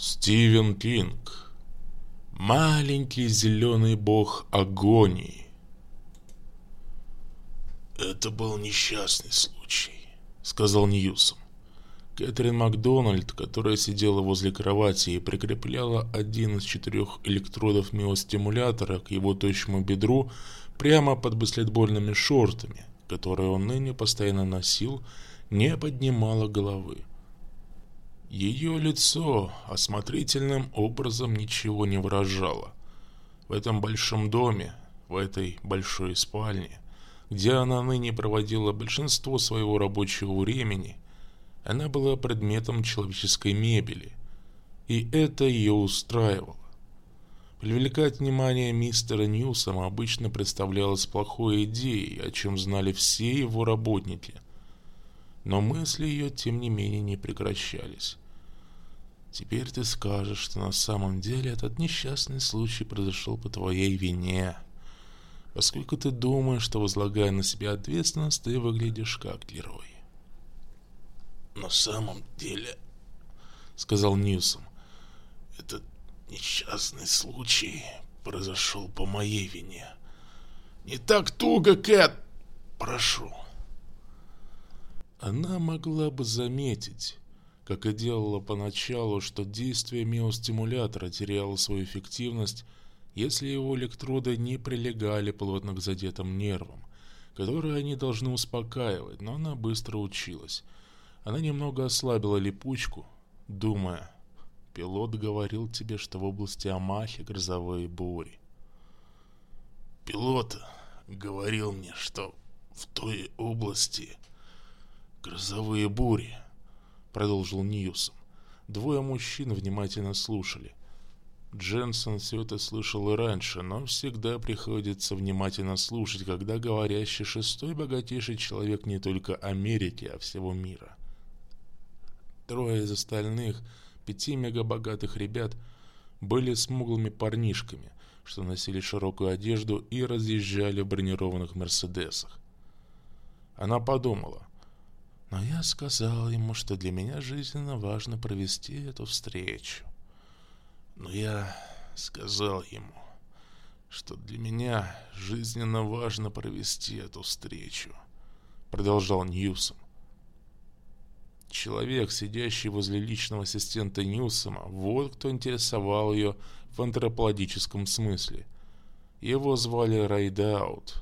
Стивен Кинг. Маленький зеленый бог агонии. «Это был несчастный случай», — сказал Ньюсом. Кэтрин Макдональд, которая сидела возле кровати и прикрепляла один из четырех электродов миостимулятора к его тощему бедру прямо под баскетбольными шортами, которые он ныне постоянно носил, не поднимала головы. Ее лицо осмотрительным образом ничего не выражало. В этом большом доме, в этой большой спальне, где она ныне проводила большинство своего рабочего времени, она была предметом человеческой мебели, и это ее устраивало. Привлекать внимание мистера Ньюсома обычно представлялось плохой идеей, о чем знали все его работники – но мысли ее, тем не менее, не прекращались. Теперь ты скажешь, что на самом деле этот несчастный случай произошел по твоей вине. Поскольку ты думаешь, что возлагая на себя ответственность, ты выглядишь как герой. На самом деле, сказал Ньюсом, этот несчастный случай произошел по моей вине. Не так туго, Кэт! Прошу. Она могла бы заметить, как и делала поначалу, что действие миостимулятора теряло свою эффективность, если его электроды не прилегали плотно к задетым нервам, которые они должны успокаивать, но она быстро училась. Она немного ослабила липучку, думая, пилот говорил тебе, что в области Амахи грозовые бури. Пилот говорил мне, что в той области «Грозовые бури», — продолжил Ньюсом. Двое мужчин внимательно слушали. Дженсон все это слышал и раньше, но всегда приходится внимательно слушать, когда говорящий шестой богатейший человек не только Америки, а всего мира. Трое из остальных, пяти мегабогатых ребят, были смуглыми парнишками, что носили широкую одежду и разъезжали в бронированных «Мерседесах». Она подумала, но я сказал ему, что для меня жизненно важно провести эту встречу. Но я сказал ему, что для меня жизненно важно провести эту встречу, продолжал Ньюсом. Человек, сидящий возле личного ассистента Ньюсома, вот кто интересовал ее в антропологическом смысле. Его звали Райдаут.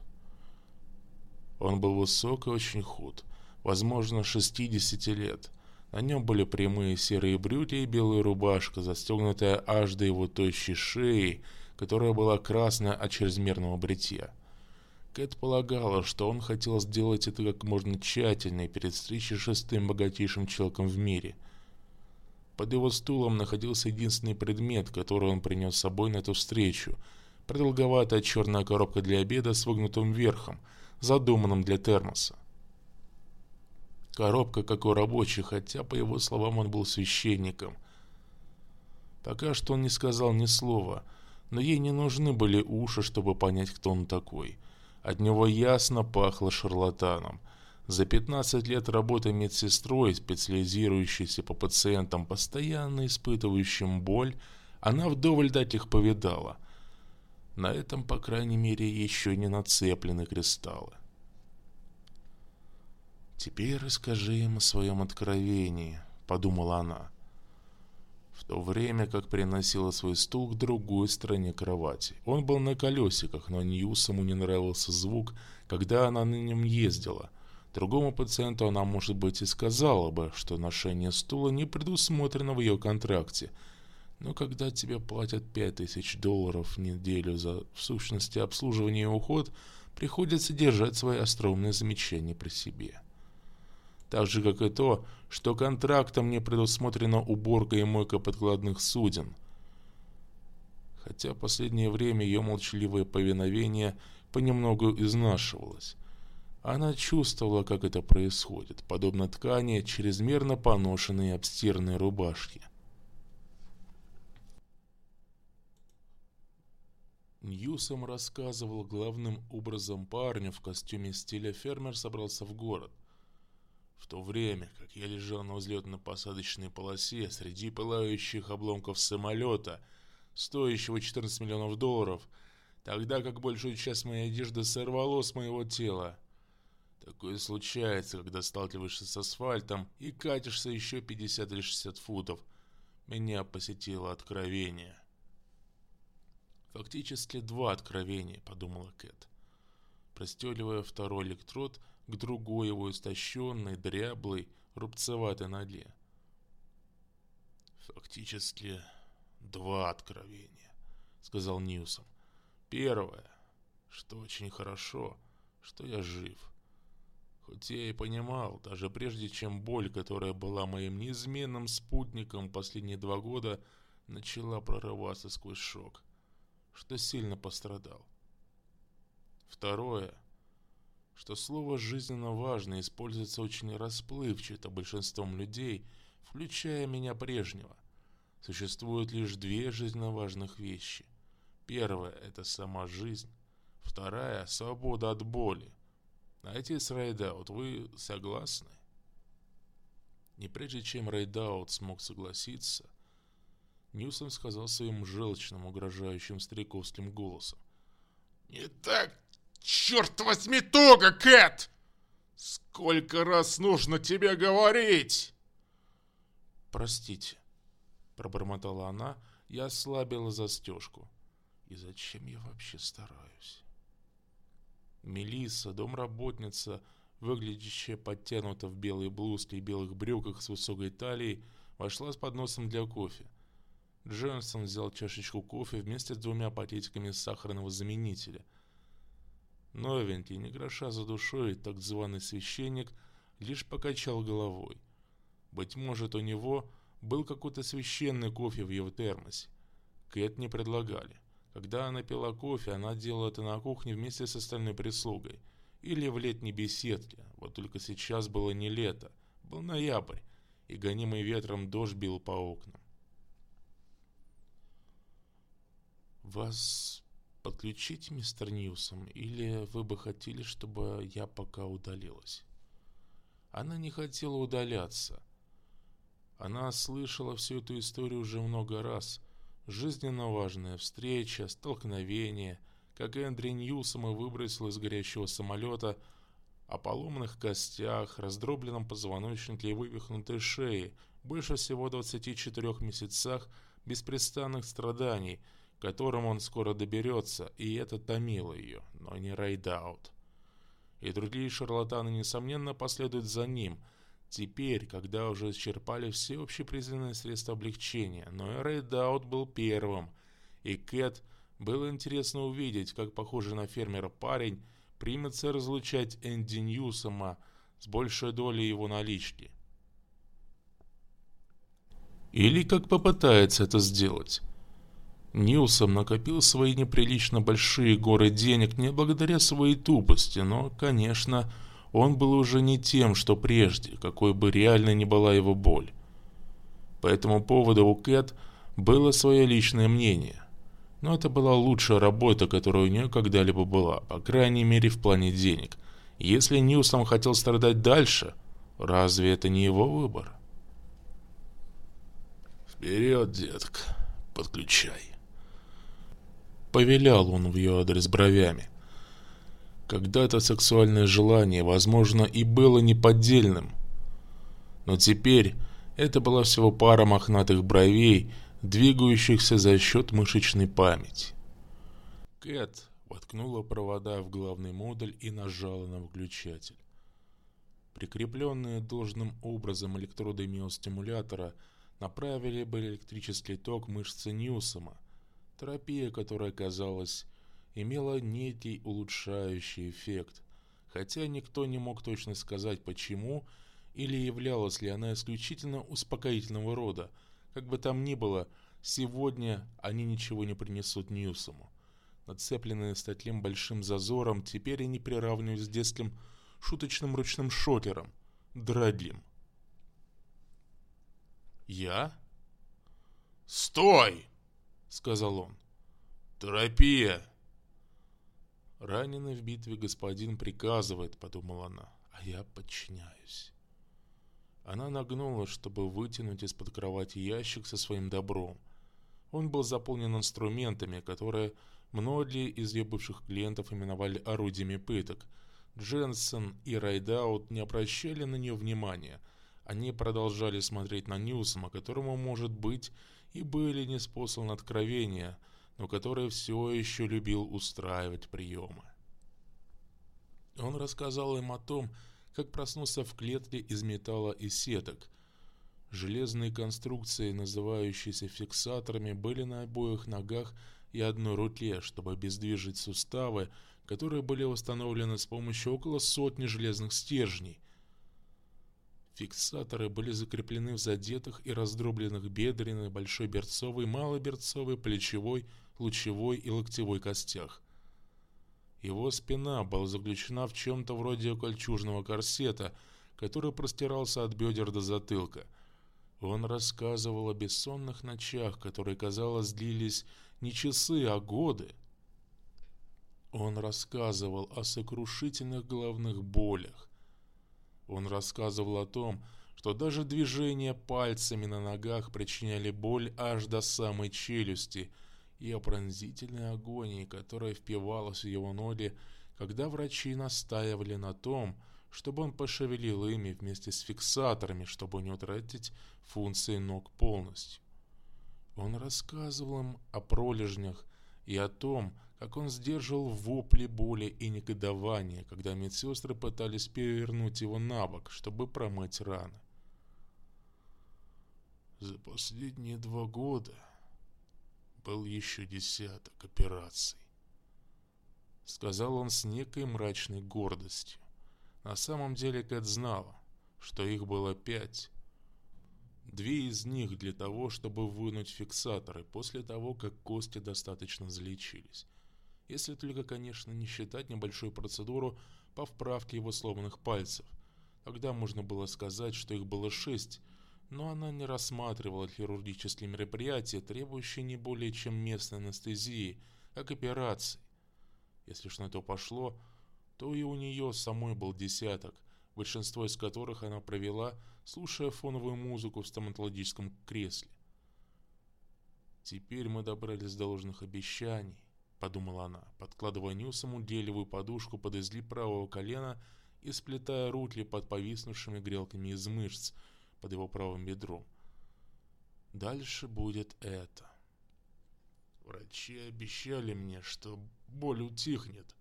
Он был высок и очень худ возможно, 60 лет. На нем были прямые серые брюки и белая рубашка, застегнутая аж до его тощей шеи, которая была красная от чрезмерного бритья. Кэт полагала, что он хотел сделать это как можно тщательнее перед встречей с шестым богатейшим человеком в мире. Под его стулом находился единственный предмет, который он принес с собой на эту встречу – продолговатая черная коробка для обеда с выгнутым верхом, задуманным для термоса. Коробка, как у рабочих, хотя, по его словам, он был священником. Пока что он не сказал ни слова, но ей не нужны были уши, чтобы понять, кто он такой. От него ясно пахло шарлатаном. За 15 лет работы медсестрой, специализирующейся по пациентам, постоянно испытывающим боль, она вдоволь дать их повидала. На этом, по крайней мере, еще не нацеплены кристаллы. «Теперь расскажи им о своем откровении», — подумала она. В то время как приносила свой стул к другой стороне кровати. Он был на колесиках, но Ньюсому не нравился звук, когда она на нем ездила. Другому пациенту она, может быть, и сказала бы, что ношение стула не предусмотрено в ее контракте. Но когда тебе платят пять тысяч долларов в неделю за, в сущности, обслуживание и уход, приходится держать свои остроумные замечания при себе так же, как и то, что контрактом не предусмотрена уборка и мойка подкладных суден. Хотя в последнее время ее молчаливое повиновение понемногу изнашивалось. Она чувствовала, как это происходит, подобно ткани чрезмерно поношенной и обстиранной рубашки. Ньюсом рассказывал главным образом парню в костюме стиля фермер собрался в город – В то время, как я лежал на взлетно-посадочной полосе среди пылающих обломков самолета, стоящего 14 миллионов долларов, тогда как большую часть моей одежды сорвало с моего тела. Такое случается, когда сталкиваешься с асфальтом и катишься еще 50 или 60 футов. Меня посетило откровение. Фактически два откровения, подумала Кэт. Простеливая второй электрод к другой его истощенной, дряблой, рубцеватой ноге. Фактически два откровения, сказал Ньюсом. Первое, что очень хорошо, что я жив. Хоть я и понимал, даже прежде чем боль, которая была моим неизменным спутником последние два года, начала прорываться сквозь шок что сильно пострадал. Второе, что слово «жизненно важно» используется очень расплывчато большинством людей, включая меня прежнего. Существует лишь две жизненно важных вещи. Первая – это сама жизнь. Вторая – свобода от боли. Отец Райдаут, вы согласны? Не прежде чем Райдаут смог согласиться, Ньюсон сказал своим желчным, угрожающим стариковским голосом. «Не так, черт возьми, туго, Кэт! Сколько раз нужно тебе говорить?» «Простите», — пробормотала она и ослабила застежку. «И зачем я вообще стараюсь?» Мелисса, домработница, выглядящая подтянута в белой блузке и белых брюках с высокой талией, вошла с подносом для кофе. Джонсон взял чашечку кофе вместе с двумя пакетиками сахарного заменителя. Новенький, не гроша за душой, так званый священник лишь покачал головой. Быть может, у него был какой-то священный кофе в его термосе. Кэт не предлагали. Когда она пила кофе, она делала это на кухне вместе с остальной прислугой. Или в летней беседке. Вот только сейчас было не лето, был ноябрь, и гонимый ветром дождь бил по окнам. Вас подключить, мистер Ньюсом, или вы бы хотели, чтобы я пока удалилась? Она не хотела удаляться. Она слышала всю эту историю уже много раз. Жизненно важная встреча, столкновение, как Эндри Ньюсом и выбросил из горящего самолета о поломанных костях, раздробленном позвоночнике и вывихнутой шее, больше всего 24 месяцах беспрестанных страданий – к которым он скоро доберется, и это томило ее, но не Райдаут. И другие шарлатаны, несомненно, последуют за ним, теперь, когда уже исчерпали все общепризнанные средства облегчения, но и Райдаут был первым, и Кэт было интересно увидеть, как похожий на фермера парень примется разлучать Энди Ньюсома с большей долей его налички. Или как попытается это сделать. Нилсом накопил свои неприлично большие горы денег не благодаря своей тупости, но, конечно, он был уже не тем, что прежде, какой бы реальной ни была его боль. По этому поводу у Кэт было свое личное мнение. Но это была лучшая работа, которая у нее когда-либо была, по крайней мере в плане денег. Если Ньюсом хотел страдать дальше, разве это не его выбор? «Вперед, детка, подключай!» Повелял он в ее адрес бровями. Когда-то сексуальное желание, возможно, и было неподдельным. Но теперь это была всего пара мохнатых бровей, двигающихся за счет мышечной памяти. Кэт воткнула провода в главный модуль и нажала на выключатель. Прикрепленные должным образом электроды миостимулятора направили бы электрический ток мышцы Ньюсома, Терапия, которая, казалось, имела некий улучшающий эффект, хотя никто не мог точно сказать почему или являлась ли она исключительно успокоительного рода. Как бы там ни было, сегодня они ничего не принесут Ньюсому. Нацепленные статлем большим зазором, теперь они приравнивают с детским шуточным ручным шокером, Драдлим. «Я?» «Стой!» — сказал он. «Терапия!» «Раненый в битве господин приказывает», — подумала она, — «а я подчиняюсь». Она нагнулась, чтобы вытянуть из-под кровати ящик со своим добром. Он был заполнен инструментами, которые многие из ее бывших клиентов именовали орудиями пыток. Дженсен и Райдаут не обращали на нее внимания. Они продолжали смотреть на Ньюсома, которому, может быть, и были неспосланы откровения, но который все еще любил устраивать приемы. Он рассказал им о том, как проснулся в клетке из металла и сеток. Железные конструкции, называющиеся фиксаторами, были на обоих ногах и одной руке, чтобы обездвижить суставы, которые были восстановлены с помощью около сотни железных стержней. Фиксаторы были закреплены в задетых и раздробленных бедренной, большой берцовой, малоберцовой, плечевой, лучевой и локтевой костях. Его спина была заключена в чем-то вроде кольчужного корсета, который простирался от бедер до затылка. Он рассказывал о бессонных ночах, которые, казалось, длились не часы, а годы. Он рассказывал о сокрушительных головных болях. Он рассказывал о том, что даже движения пальцами на ногах причиняли боль аж до самой челюсти – и о пронзительной агонии, которая впивалась в его ноги, когда врачи настаивали на том, чтобы он пошевелил ими вместе с фиксаторами, чтобы не утратить функции ног полностью. Он рассказывал им о пролежнях и о том, как он сдерживал вопли боли и негодования, когда медсестры пытались перевернуть его на бок, чтобы промыть раны. За последние два года был еще десяток операций. Сказал он с некой мрачной гордостью. На самом деле Кэт знала, что их было пять. Две из них для того, чтобы вынуть фиксаторы после того, как кости достаточно залечились. Если только, конечно, не считать небольшую процедуру по вправке его сломанных пальцев. Тогда можно было сказать, что их было шесть – но она не рассматривала хирургические мероприятия, требующие не более чем местной анестезии, как операции. Если ж на то пошло, то и у нее самой был десяток, большинство из которых она провела, слушая фоновую музыку в стоматологическом кресле. «Теперь мы добрались до ложных обещаний», — подумала она, подкладывая Ньюсому гелевую подушку под изгиб правого колена и сплетая руки под повиснувшими грелками из мышц, под его правым бедром. Дальше будет это. Врачи обещали мне, что боль утихнет,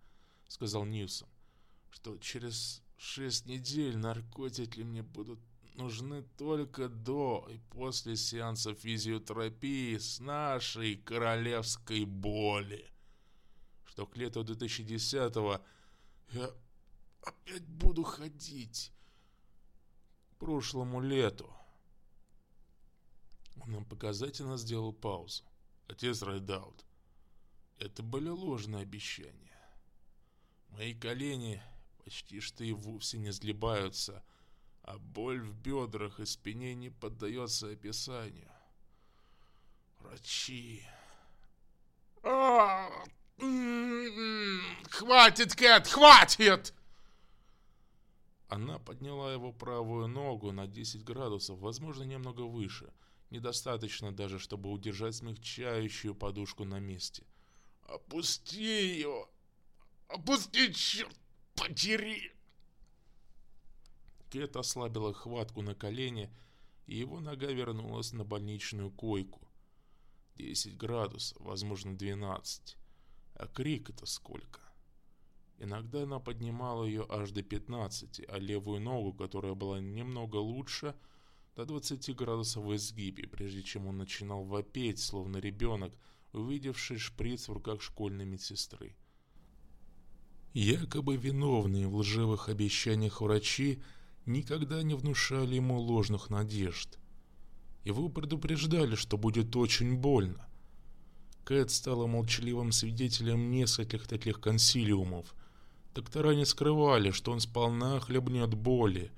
сказал Ньюсом, что через шесть недель наркотики мне будут нужны только до и после сеанса физиотерапии с нашей королевской боли. Что к лету 2010-го я опять буду ходить прошлому лету. Он нам показательно сделал паузу. Отец Райдаут, это были ложные обещания. Мои колени почти что и вовсе не сглибаются, а боль в бедрах и спине не поддается описанию. Врачи... А, хватит, Кэт, хватит! Она подняла его правую ногу на 10 градусов, возможно, немного выше. Недостаточно даже, чтобы удержать смягчающую подушку на месте. «Опусти ее! Опусти, черт подери!» Кэт ослабила хватку на колене, и его нога вернулась на больничную койку. 10 градусов, возможно, 12. А крик это сколько? Иногда она поднимала ее аж до 15, а левую ногу, которая была немного лучше, до 20 градусов в изгибе, прежде чем он начинал вопеть, словно ребенок, увидевший шприц в руках школьной медсестры. Якобы виновные в лживых обещаниях врачи никогда не внушали ему ложных надежд. Его предупреждали, что будет очень больно. Кэт стала молчаливым свидетелем нескольких таких консилиумов – Доктора не скрывали, что он сполна хлебнет боли,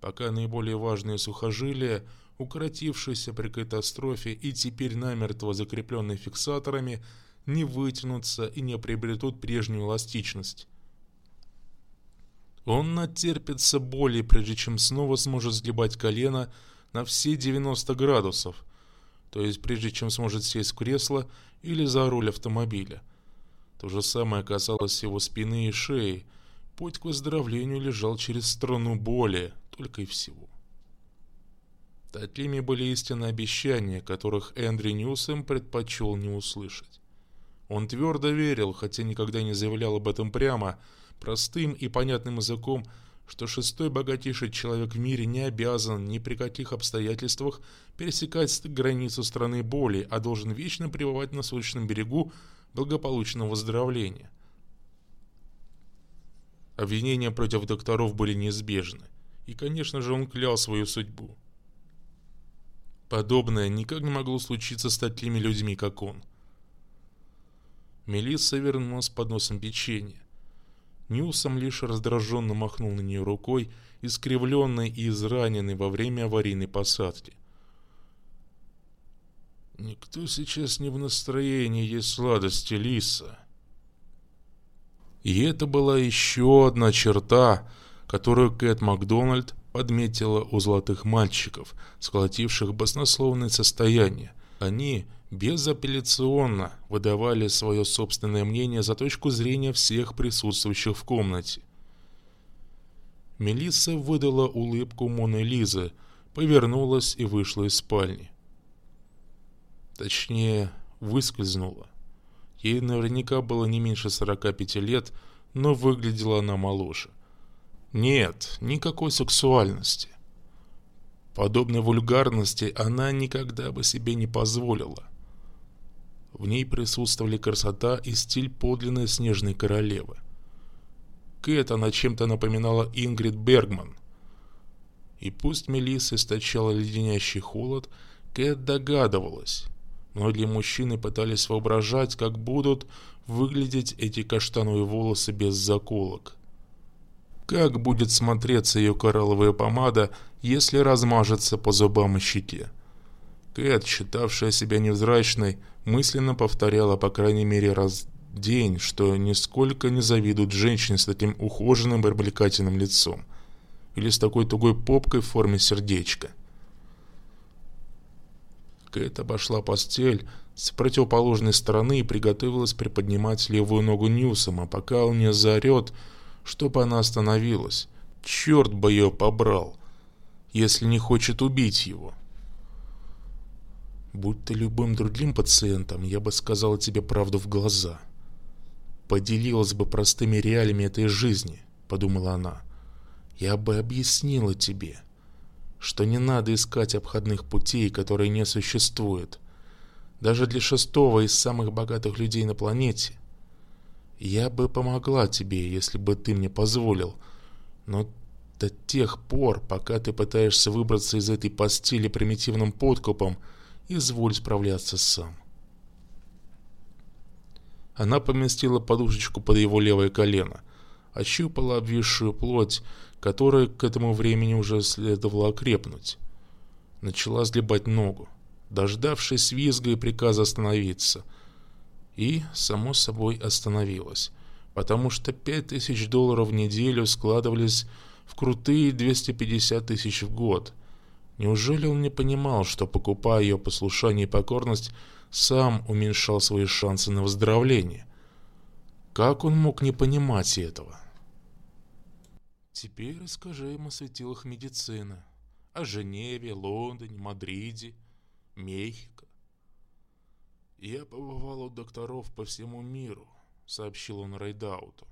пока наиболее важные сухожилия, укоротившиеся при катастрофе и теперь намертво закрепленные фиксаторами, не вытянутся и не приобретут прежнюю эластичность. Он натерпится боли, прежде чем снова сможет сгибать колено на все 90 градусов, то есть прежде чем сможет сесть в кресло или за руль автомобиля. То же самое касалось его спины и шеи. Путь к выздоровлению лежал через струну боли, только и всего. Такими были истинные обещания, которых Эндрю Ньюсом предпочел не услышать. Он твердо верил, хотя никогда не заявлял об этом прямо, простым и понятным языком, что шестой богатейший человек в мире не обязан ни при каких обстоятельствах пересекать границу страны боли, а должен вечно пребывать на солнечном берегу благополучного выздоровления. Обвинения против докторов были неизбежны, и, конечно же, он клял свою судьбу. Подобное никак не могло случиться с такими людьми, как он. Мелисса вернулась с подносом печенья. Ньюсом лишь раздраженно махнул на нее рукой, искривленный и израненный во время аварийной посадки. «Никто сейчас не в настроении есть сладости, Лиса». И это была еще одна черта, которую Кэт Макдональд подметила у золотых мальчиков, сколотивших баснословное состояние. Они безапелляционно выдавали свое собственное мнение за точку зрения всех присутствующих в комнате. Мелисса выдала улыбку Моны Лизы, повернулась и вышла из спальни. Точнее, выскользнула. Ей наверняка было не меньше 45 лет, но выглядела она моложе. Нет, никакой сексуальности. Подобной вульгарности она никогда бы себе не позволила. В ней присутствовали красота и стиль подлинной снежной королевы. Кэт она чем-то напоминала Ингрид Бергман. И пусть Мелисса источала леденящий холод, Кэт догадывалась. Многие мужчины пытались воображать, как будут выглядеть эти каштановые волосы без заколок. Как будет смотреться ее коралловая помада, если размажется по зубам и щеке. Кэт, считавшая себя невзрачной, мысленно повторяла по крайней мере раз день, что нисколько не завидует женщине с таким ухоженным и привлекательным лицом. Или с такой тугой попкой в форме сердечка. Кэт обошла постель с противоположной стороны и приготовилась приподнимать левую ногу Ньюсома, пока он не заорет, чтобы она остановилась. Черт бы ее побрал, если не хочет убить его. Будь ты любым другим пациентом, я бы сказала тебе правду в глаза. Поделилась бы простыми реалиями этой жизни, подумала она. Я бы объяснила тебе, что не надо искать обходных путей, которые не существуют. Даже для шестого из самых богатых людей на планете. Я бы помогла тебе, если бы ты мне позволил, но до тех пор, пока ты пытаешься выбраться из этой постели примитивным подкупом, изволь справляться сам. Она поместила подушечку под его левое колено, ощупала обвисшую плоть, которая к этому времени уже следовало окрепнуть. Начала сгибать ногу, дождавшись визга и приказа остановиться. И, само собой, остановилась, потому что пять тысяч долларов в неделю складывались в крутые 250 тысяч в год – Неужели он не понимал, что, покупая ее послушание и покорность, сам уменьшал свои шансы на выздоровление? Как он мог не понимать этого? Теперь расскажи им о светилах медицины. О Женеве, Лондоне, Мадриде, Мехико. «Я побывал у докторов по всему миру», — сообщил он Райдауту.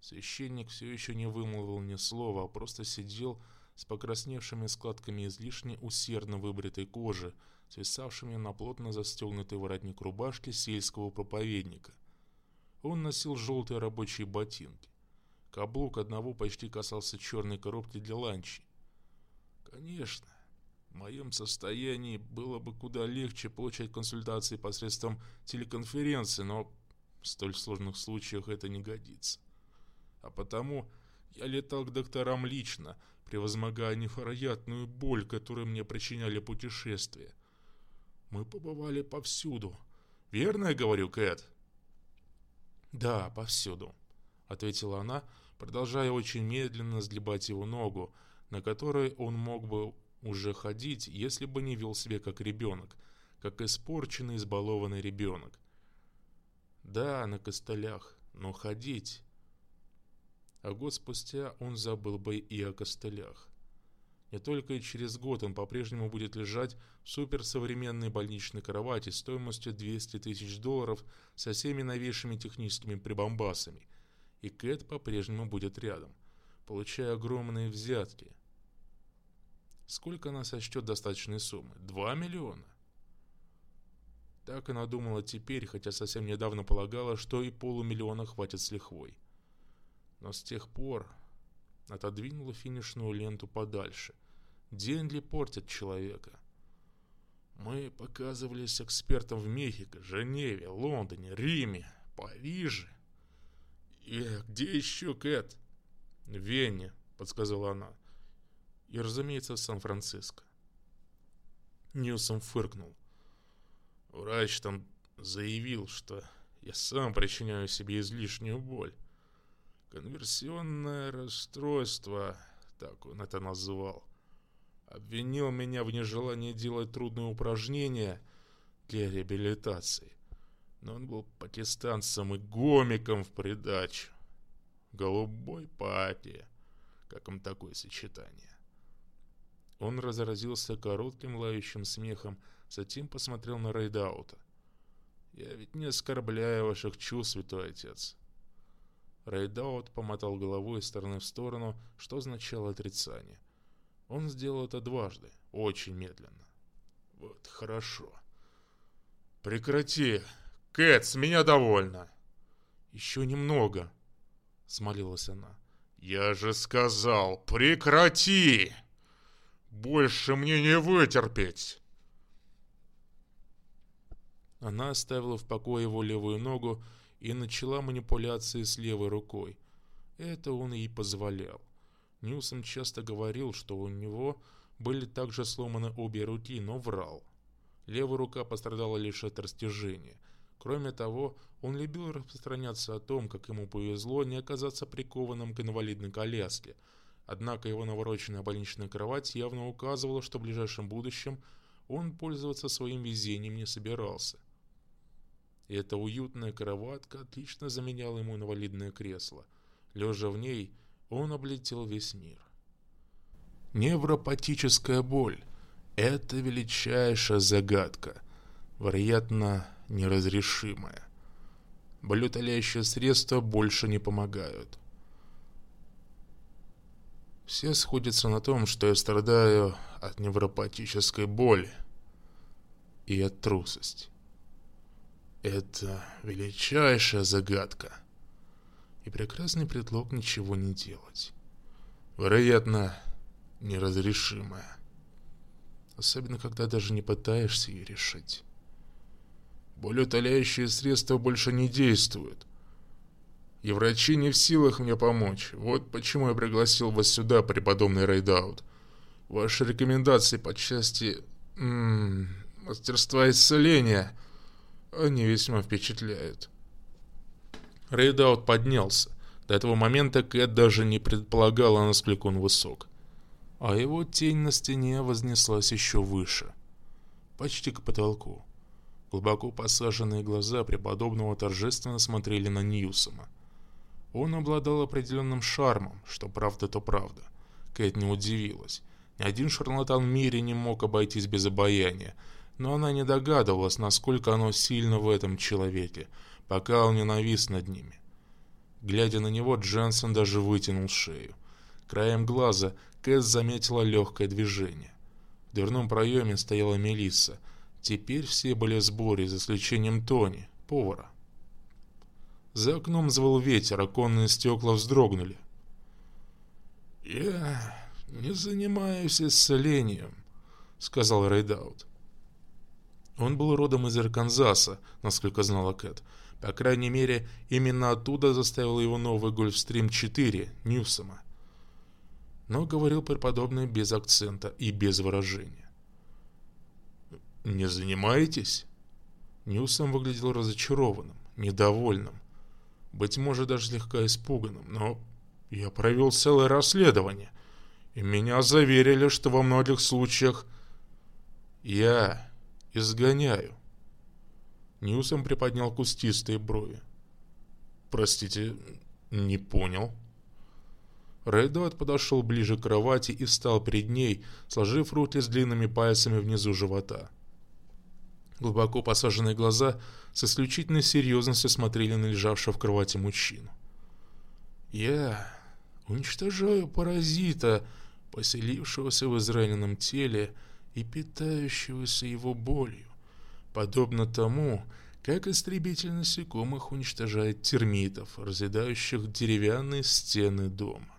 Священник все еще не вымолвил ни слова, а просто сидел, с покрасневшими складками излишне усердно выбритой кожи, свисавшими на плотно застегнутый воротник рубашки сельского проповедника. Он носил желтые рабочие ботинки. Каблук одного почти касался черной коробки для ланчи. Конечно, в моем состоянии было бы куда легче получать консультации посредством телеконференции, но в столь сложных случаях это не годится. А потому я летал к докторам лично, превозмогая невероятную боль, которую мне причиняли путешествия. Мы побывали повсюду. Верно я говорю, Кэт? Да, повсюду, ответила она, продолжая очень медленно сгибать его ногу, на которой он мог бы уже ходить, если бы не вел себя как ребенок, как испорченный, избалованный ребенок. Да, на костылях, но ходить. А год спустя он забыл бы и о костылях. Не только через год он по-прежнему будет лежать в суперсовременной больничной кровати стоимостью 200 тысяч долларов со всеми новейшими техническими прибамбасами. И Кэт по-прежнему будет рядом, получая огромные взятки. Сколько она сочтет достаточной суммы? Два миллиона? Так она думала теперь, хотя совсем недавно полагала, что и полумиллиона хватит с лихвой. Но с тех пор отодвинула финишную ленту подальше. Деньги портят человека. Мы показывались экспертам в Мехико, Женеве, Лондоне, Риме, Париже. И где еще Кэт? В Вене, подсказала она. И, разумеется, в Сан-Франциско. Ньюсом фыркнул. Врач там заявил, что я сам причиняю себе излишнюю боль. Конверсионное расстройство, так он это назвал. Обвинил меня в нежелании делать трудные упражнения для реабилитации. Но он был пакистанцем и гомиком в придачу. Голубой пати. Как им такое сочетание? Он разразился коротким лающим смехом, затем посмотрел на Рейдаута. «Я ведь не оскорбляю ваших чувств, святой отец». Рейдаут помотал головой из стороны в сторону, что означало отрицание. Он сделал это дважды, очень медленно. «Вот хорошо. Прекрати! Кэт, с меня довольно!» «Еще немного», — смолилась она. «Я же сказал, прекрати!» Больше мне не вытерпеть!» Она оставила в покое его левую ногу и начала манипуляции с левой рукой. Это он ей позволял. Ньюсон часто говорил, что у него были также сломаны обе руки, но врал. Левая рука пострадала лишь от растяжения. Кроме того, он любил распространяться о том, как ему повезло не оказаться прикованным к инвалидной коляске – Однако его навороченная больничная кровать явно указывала, что в ближайшем будущем он пользоваться своим везением не собирался. И эта уютная кроватка отлично заменяла ему инвалидное кресло. Лежа в ней, он облетел весь мир. Невропатическая боль – это величайшая загадка, вероятно, неразрешимая. Болеутоляющие средства больше не помогают – все сходятся на том, что я страдаю от невропатической боли и от трусости. Это величайшая загадка и прекрасный предлог ничего не делать. Вероятно, неразрешимая. Особенно, когда даже не пытаешься ее решить. Болеутоляющие средства больше не действуют – и врачи не в силах мне помочь. Вот почему я пригласил вас сюда, преподобный Рейдаут. Ваши рекомендации по части м -м, мастерства исцеления, они весьма впечатляют. Рейдаут поднялся. До этого момента Кэт даже не предполагала, насколько он высок. А его тень на стене вознеслась еще выше. Почти к потолку. Глубоко посаженные глаза преподобного торжественно смотрели на Ньюсома. Он обладал определенным шармом, что правда, то правда. Кэт не удивилась. Ни один шарлатан в мире не мог обойтись без обаяния, но она не догадывалась, насколько оно сильно в этом человеке, пока он не навис над ними. Глядя на него, Дженсен даже вытянул шею. Краем глаза Кэт заметила легкое движение. В дверном проеме стояла Мелисса. Теперь все были в сборе, за исключением Тони, повара. За окном звал ветер, оконные стекла вздрогнули. «Я не занимаюсь исцелением», — сказал Рейдаут. Он был родом из Арканзаса, насколько знала Кэт. По крайней мере, именно оттуда заставил его новый Гольфстрим 4 Ньюсома. Но говорил преподобный без акцента и без выражения. «Не занимаетесь?» Ньюсом выглядел разочарованным, недовольным быть может даже слегка испуганным, но Я провел целое расследование, и меня заверили, что во многих случаях я изгоняю. Ньюсом приподнял кустистые брови. Простите, не понял. Рейдот подошел ближе к кровати и встал перед ней, сложив руки с длинными пальцами внизу живота. Глубоко посаженные глаза с исключительной серьезностью смотрели на лежавшего в кровати мужчину. «Я уничтожаю паразита, поселившегося в израненном теле и питающегося его болью, подобно тому, как истребитель насекомых уничтожает термитов, разъедающих деревянные стены дома.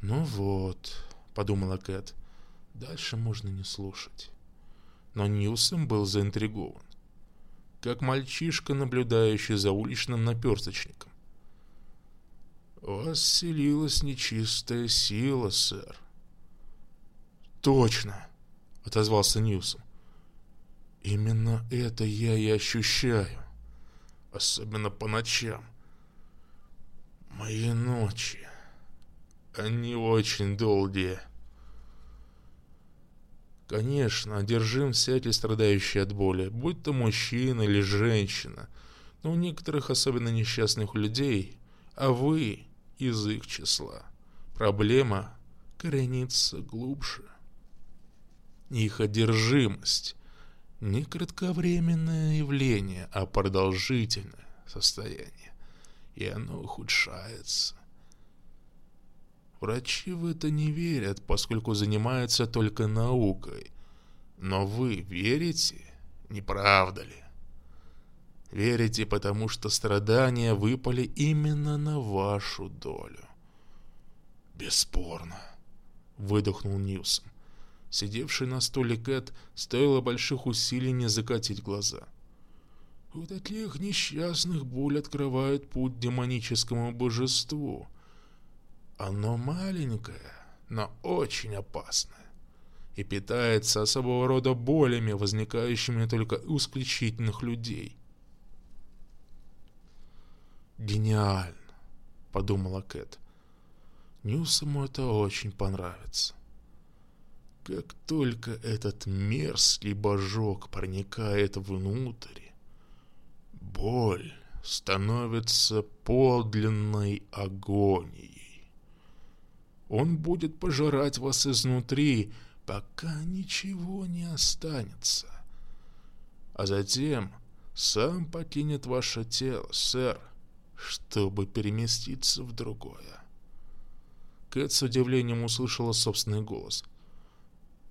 «Ну вот», — подумала Кэт, — «дальше можно не слушать». Но Ньюсом был заинтригован, как мальчишка, наблюдающий за уличным наперсточником. «У вас селилась нечистая сила, сэр». «Точно», — отозвался Ньюсом. «Именно это я и ощущаю, особенно по ночам. Мои ночи, они очень долгие». Конечно, одержим всякий страдающий от боли, будь то мужчина или женщина, но у некоторых особенно несчастных людей, а вы из их числа. Проблема коренится глубже. Их одержимость не кратковременное явление, а продолжительное состояние, и оно ухудшается. Врачи в это не верят, поскольку занимаются только наукой. Но вы верите, не правда ли? Верите, потому что страдания выпали именно на вашу долю. Бесспорно, выдохнул Ньюсон. Сидевший на стуле Кэт стоило больших усилий не закатить глаза. У таких несчастных боль открывает путь демоническому божеству — оно маленькое, но очень опасное и питается особого рода болями, возникающими только у исключительных людей. «Гениально!» — подумала Кэт. Ньюсому это очень понравится. Как только этот мерзкий божок проникает внутрь, боль становится подлинной агонией. Он будет пожирать вас изнутри, пока ничего не останется. А затем сам покинет ваше тело, сэр, чтобы переместиться в другое. Кэт с удивлением услышала собственный голос.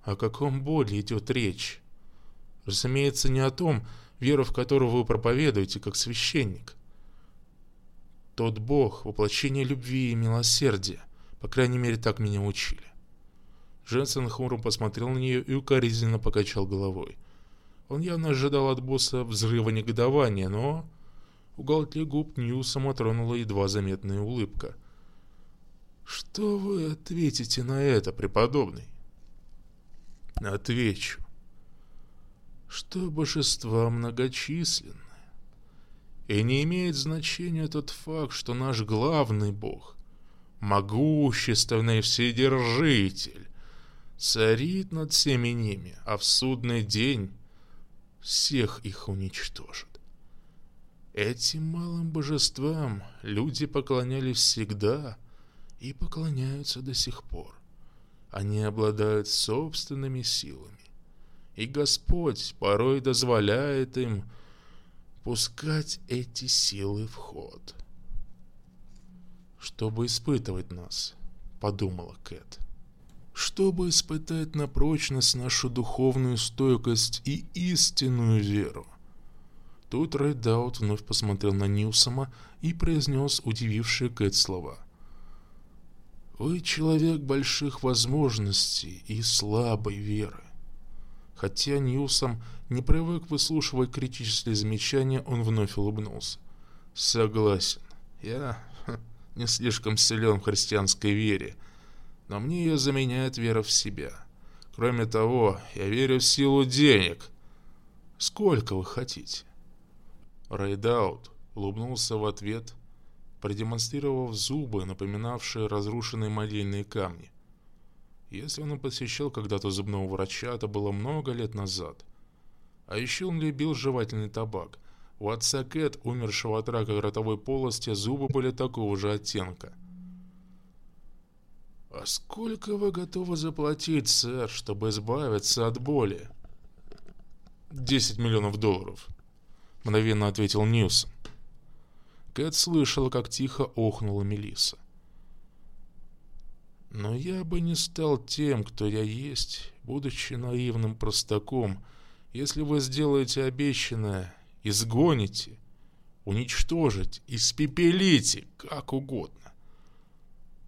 О каком боли идет речь? Разумеется, не о том, веру в которую вы проповедуете, как священник. Тот Бог — воплощение любви и милосердия, по крайней мере, так меня учили. Дженсен хмуро посмотрел на нее и укоризненно покачал головой. Он явно ожидал от босса взрыва негодования, но... Уголки губ Ньюсома тронула едва заметная улыбка. «Что вы ответите на это, преподобный?» «Отвечу, что божества многочисленны, и не имеет значения тот факт, что наш главный бог могущественный Вседержитель, царит над всеми ними, а в судный день всех их уничтожит. Этим малым божествам люди поклонялись всегда и поклоняются до сих пор. Они обладают собственными силами, и Господь порой дозволяет им пускать эти силы в ход чтобы испытывать нас, подумала Кэт. Чтобы испытать на прочность нашу духовную стойкость и истинную веру. Тут Райдаут вновь посмотрел на Ньюсома и произнес удивившие Кэт слова. «Вы человек больших возможностей и слабой веры». Хотя Ньюсом не привык выслушивать критические замечания, он вновь улыбнулся. «Согласен. Я не слишком силен в христианской вере, но мне ее заменяет вера в себя. Кроме того, я верю в силу денег. Сколько вы хотите?» Райдаут улыбнулся в ответ продемонстрировав зубы, напоминавшие разрушенные модельные камни. Если он посещал когда-то зубного врача, это было много лет назад. А еще он любил жевательный табак. У отца Кэт, умершего от рака ротовой полости, зубы были такого же оттенка. «А сколько вы готовы заплатить, сэр, чтобы избавиться от боли?» «Десять миллионов долларов», — мгновенно ответил Ньюсон. Кэт слышала, как тихо охнула Мелисса. «Но я бы не стал тем, кто я есть, будучи наивным простаком, если вы сделаете обещанное, изгоните, уничтожите, испепелите, как угодно,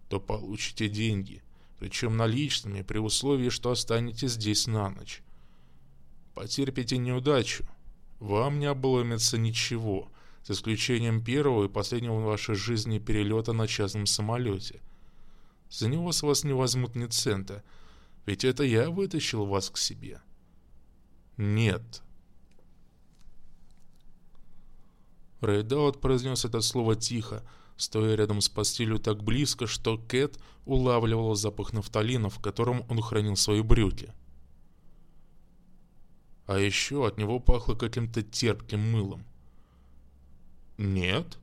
то получите деньги, причем наличными, при условии, что останетесь здесь на ночь. Потерпите неудачу, вам не обломится ничего, за исключением первого и последнего в вашей жизни перелета на частном самолете. За него с вас не возьмут ни цента, ведь это я вытащил вас к себе. Нет. Рейдаут произнес это слово тихо, стоя рядом с постелью так близко, что Кэт улавливала запах нафталина, в котором он хранил свои брюки. А еще от него пахло каким-то терпким мылом. «Нет?»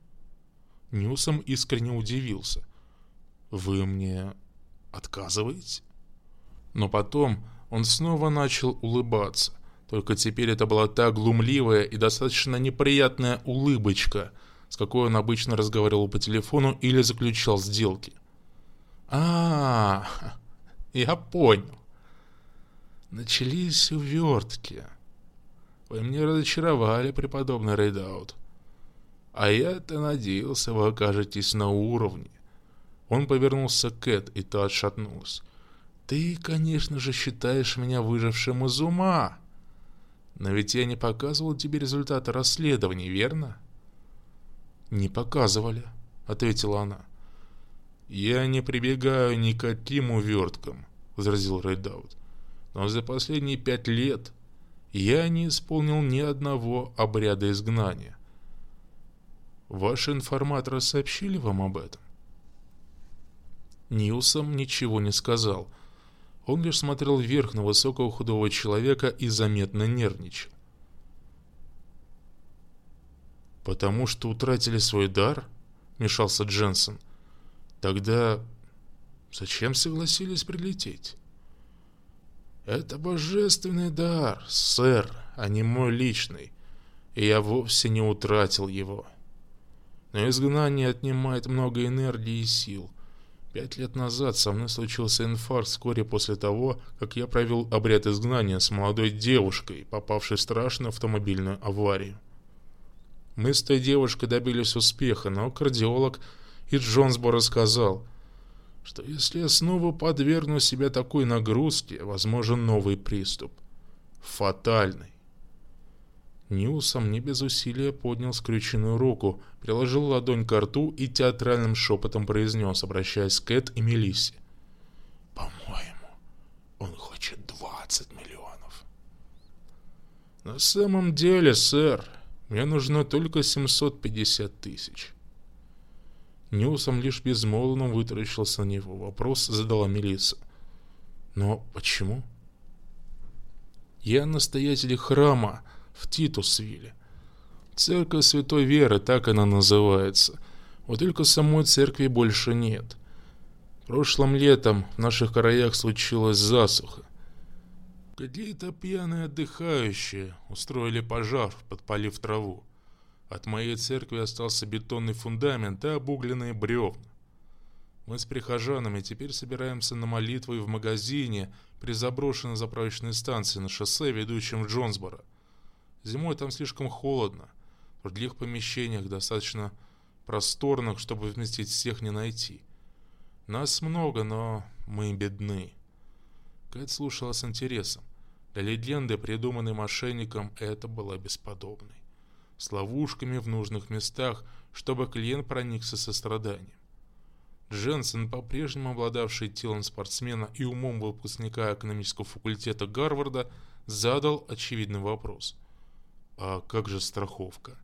Ньюсом искренне удивился. «Вы мне отказываете?» Но потом он снова начал улыбаться. Только теперь это была та глумливая и достаточно неприятная улыбочка, с какой он обычно разговаривал по телефону или заключал сделки. а, я понял. Начались увертки. Вы меня разочаровали, преподобный Рейдаут. А я-то надеялся, вы окажетесь на уровне. Он повернулся к Кэт, и та отшатнулась. Ты, конечно же, считаешь меня выжившим из ума. Но ведь я не показывал тебе результаты расследований, верно? Не показывали, ответила она. Я не прибегаю ни к каким уверткам, возразил Рейдаут. Но за последние пять лет я не исполнил ни одного обряда изгнания. Ваши информаторы сообщили вам об этом? Ньюсом ничего не сказал. Он лишь смотрел вверх на высокого худого человека и заметно нервничал. «Потому что утратили свой дар?» — вмешался Дженсен. «Тогда зачем согласились прилететь?» «Это божественный дар, сэр, а не мой личный, и я вовсе не утратил его», но изгнание отнимает много энергии и сил. Пять лет назад со мной случился инфаркт вскоре после того, как я провел обряд изгнания с молодой девушкой, попавшей в страшную автомобильную аварию. Мы с той девушкой добились успеха, но кардиолог и Джонсборо сказал, что если я снова подвергну себя такой нагрузке, возможен новый приступ. Фатальный. Ньюсом не без усилия поднял скрюченную руку, приложил ладонь к рту и театральным шепотом произнес, обращаясь к Кэт и Мелиссе. «По-моему, он хочет 20 миллионов». «На самом деле, сэр, мне нужно только 750 тысяч». Ньюсом лишь безмолвно вытаращился на него. Вопрос задала Мелисса. «Но почему?» «Я настоятель храма», в Титусвилле. Церковь Святой Веры, так она называется. Вот только самой церкви больше нет. Прошлым летом в наших краях случилась засуха. Какие-то пьяные отдыхающие устроили пожар, подпалив траву. От моей церкви остался бетонный фундамент и обугленные бревна. Мы с прихожанами теперь собираемся на молитвы в магазине при заброшенной заправочной станции на шоссе, ведущем в Джонсборо. Зимой там слишком холодно. В других помещениях достаточно просторных, чтобы вместить всех не найти. Нас много, но мы бедны. Кэт слушала с интересом. Для легенды, придуманной мошенником, это было бесподобной. С ловушками в нужных местах, чтобы клиент проникся состраданием. Дженсен, по-прежнему обладавший телом спортсмена и умом выпускника экономического факультета Гарварда, задал очевидный вопрос. А как же страховка?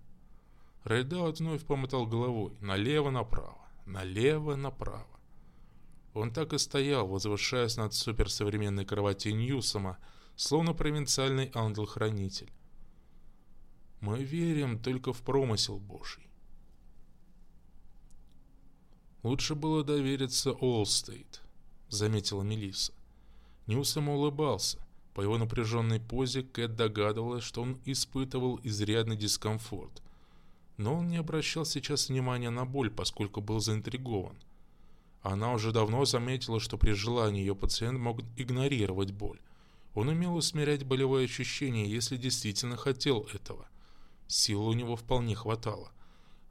Рейдаут вновь помотал головой, налево-направо, налево-направо. Он так и стоял, возвышаясь над суперсовременной кроватью Ньюсома, словно провинциальный ангел-хранитель. Мы верим только в промысел Божий. Лучше было довериться Олстейт, заметила Мелисса. Ньюсом улыбался. По его напряженной позе Кэт догадывалась, что он испытывал изрядный дискомфорт. Но он не обращал сейчас внимания на боль, поскольку был заинтригован. Она уже давно заметила, что при желании ее пациент мог игнорировать боль. Он умел усмирять болевые ощущения, если действительно хотел этого. Сил у него вполне хватало.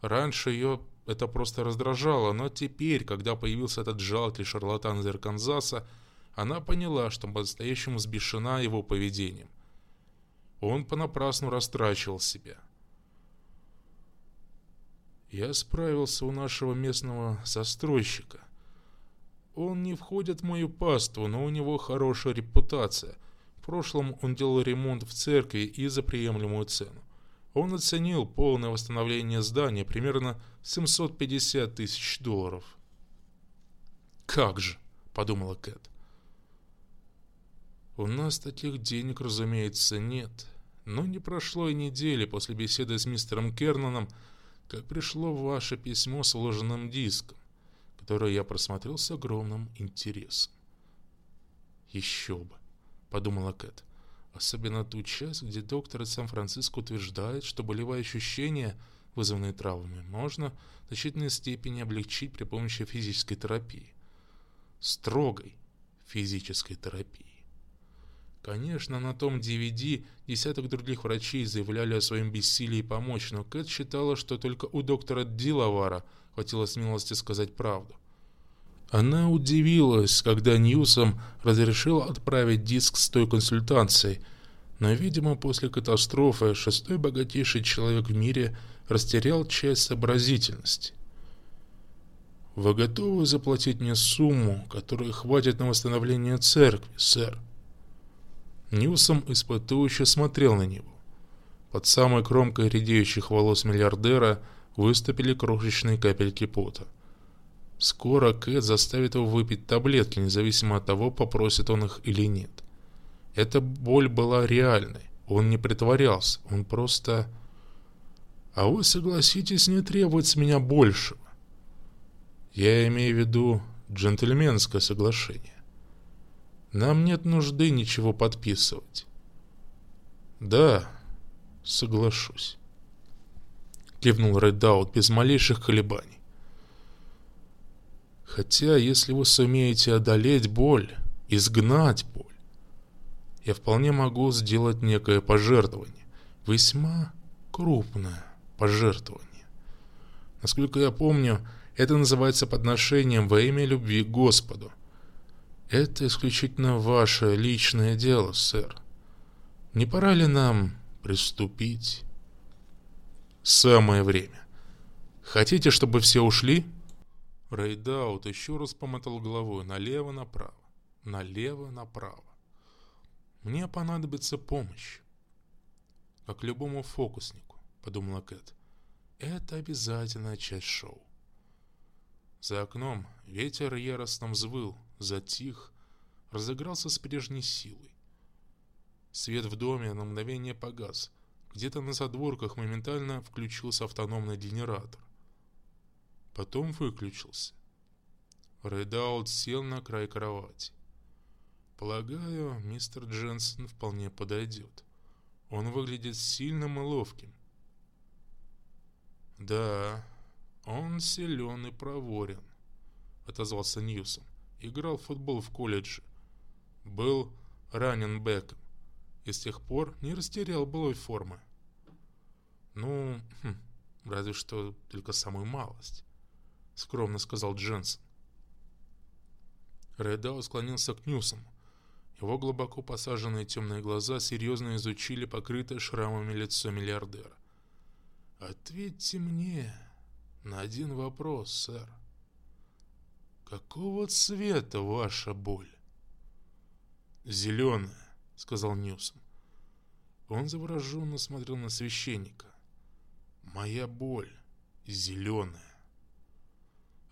Раньше ее это просто раздражало, но теперь, когда появился этот жалкий шарлатан из Арканзаса, она поняла, что по-настоящему сбешена его поведением. Он понапрасну растрачивал себя. Я справился у нашего местного застройщика. Он не входит в мою паству, но у него хорошая репутация. В прошлом он делал ремонт в церкви и за приемлемую цену. Он оценил полное восстановление здания примерно 750 тысяч долларов. «Как же!» – подумала Кэт. «У нас таких денег, разумеется, нет. Но не прошло и недели после беседы с мистером Кернаном, как пришло ваше письмо с вложенным диском которое я просмотрел с огромным интересом. «Еще бы», — подумала Кэт. Особенно ту часть, где доктор из Сан-Франциско утверждает, что болевые ощущения, вызванные травмами, можно в значительной степени облегчить при помощи физической терапии. Строгой физической терапии. Конечно, на том DVD десяток других врачей заявляли о своем бессилии помочь, но Кэт считала, что только у доктора Дилавара хватило смелости сказать правду. Она удивилась, когда Ньюсом разрешил отправить диск с той консультацией, но, видимо, после катастрофы шестой богатейший человек в мире растерял часть сообразительности. «Вы готовы заплатить мне сумму, которая хватит на восстановление церкви, сэр?» Ньюсом испытующе смотрел на него. Под самой кромкой редеющих волос миллиардера выступили крошечные капельки пота. Скоро Кэт заставит его выпить таблетки, независимо от того, попросит он их или нет. Эта боль была реальной. Он не притворялся, он просто... А вы согласитесь не требовать с меня большего. Я имею в виду джентльменское соглашение. Нам нет нужды ничего подписывать. Да, соглашусь. Кивнул Реддаут без малейших колебаний. Хотя, если вы сумеете одолеть боль, изгнать боль, я вполне могу сделать некое пожертвование, весьма крупное пожертвование. Насколько я помню, это называется подношением во имя любви к Господу. Это исключительно ваше личное дело, сэр. Не пора ли нам приступить? Самое время. Хотите, чтобы все ушли? — Рейдаут еще раз помотал головой налево-направо, налево-направо. «Мне понадобится помощь». «Как любому фокуснику», — подумала Кэт. «Это обязательная часть шоу». За окном ветер яростно взвыл, затих, разыгрался с прежней силой. Свет в доме на мгновение погас. Где-то на задворках моментально включился автономный генератор потом выключился. Рэйдаут сел на край кровати. Полагаю, мистер Дженсен вполне подойдет. Он выглядит сильным и ловким. Да, он силен и проворен, отозвался Ньюсом. Играл в футбол в колледже. Был ранен бэком и с тех пор не растерял былой формы. Ну, хм, разве что только самую малость скромно сказал Дженсен. Рэдау склонился к Ньюсому. Его глубоко посаженные темные глаза серьезно изучили покрытое шрамами лицо миллиардера. «Ответьте мне на один вопрос, сэр. Какого цвета ваша боль?» «Зеленая», — сказал Ньюсом. Он завороженно смотрел на священника. Моя боль зеленая.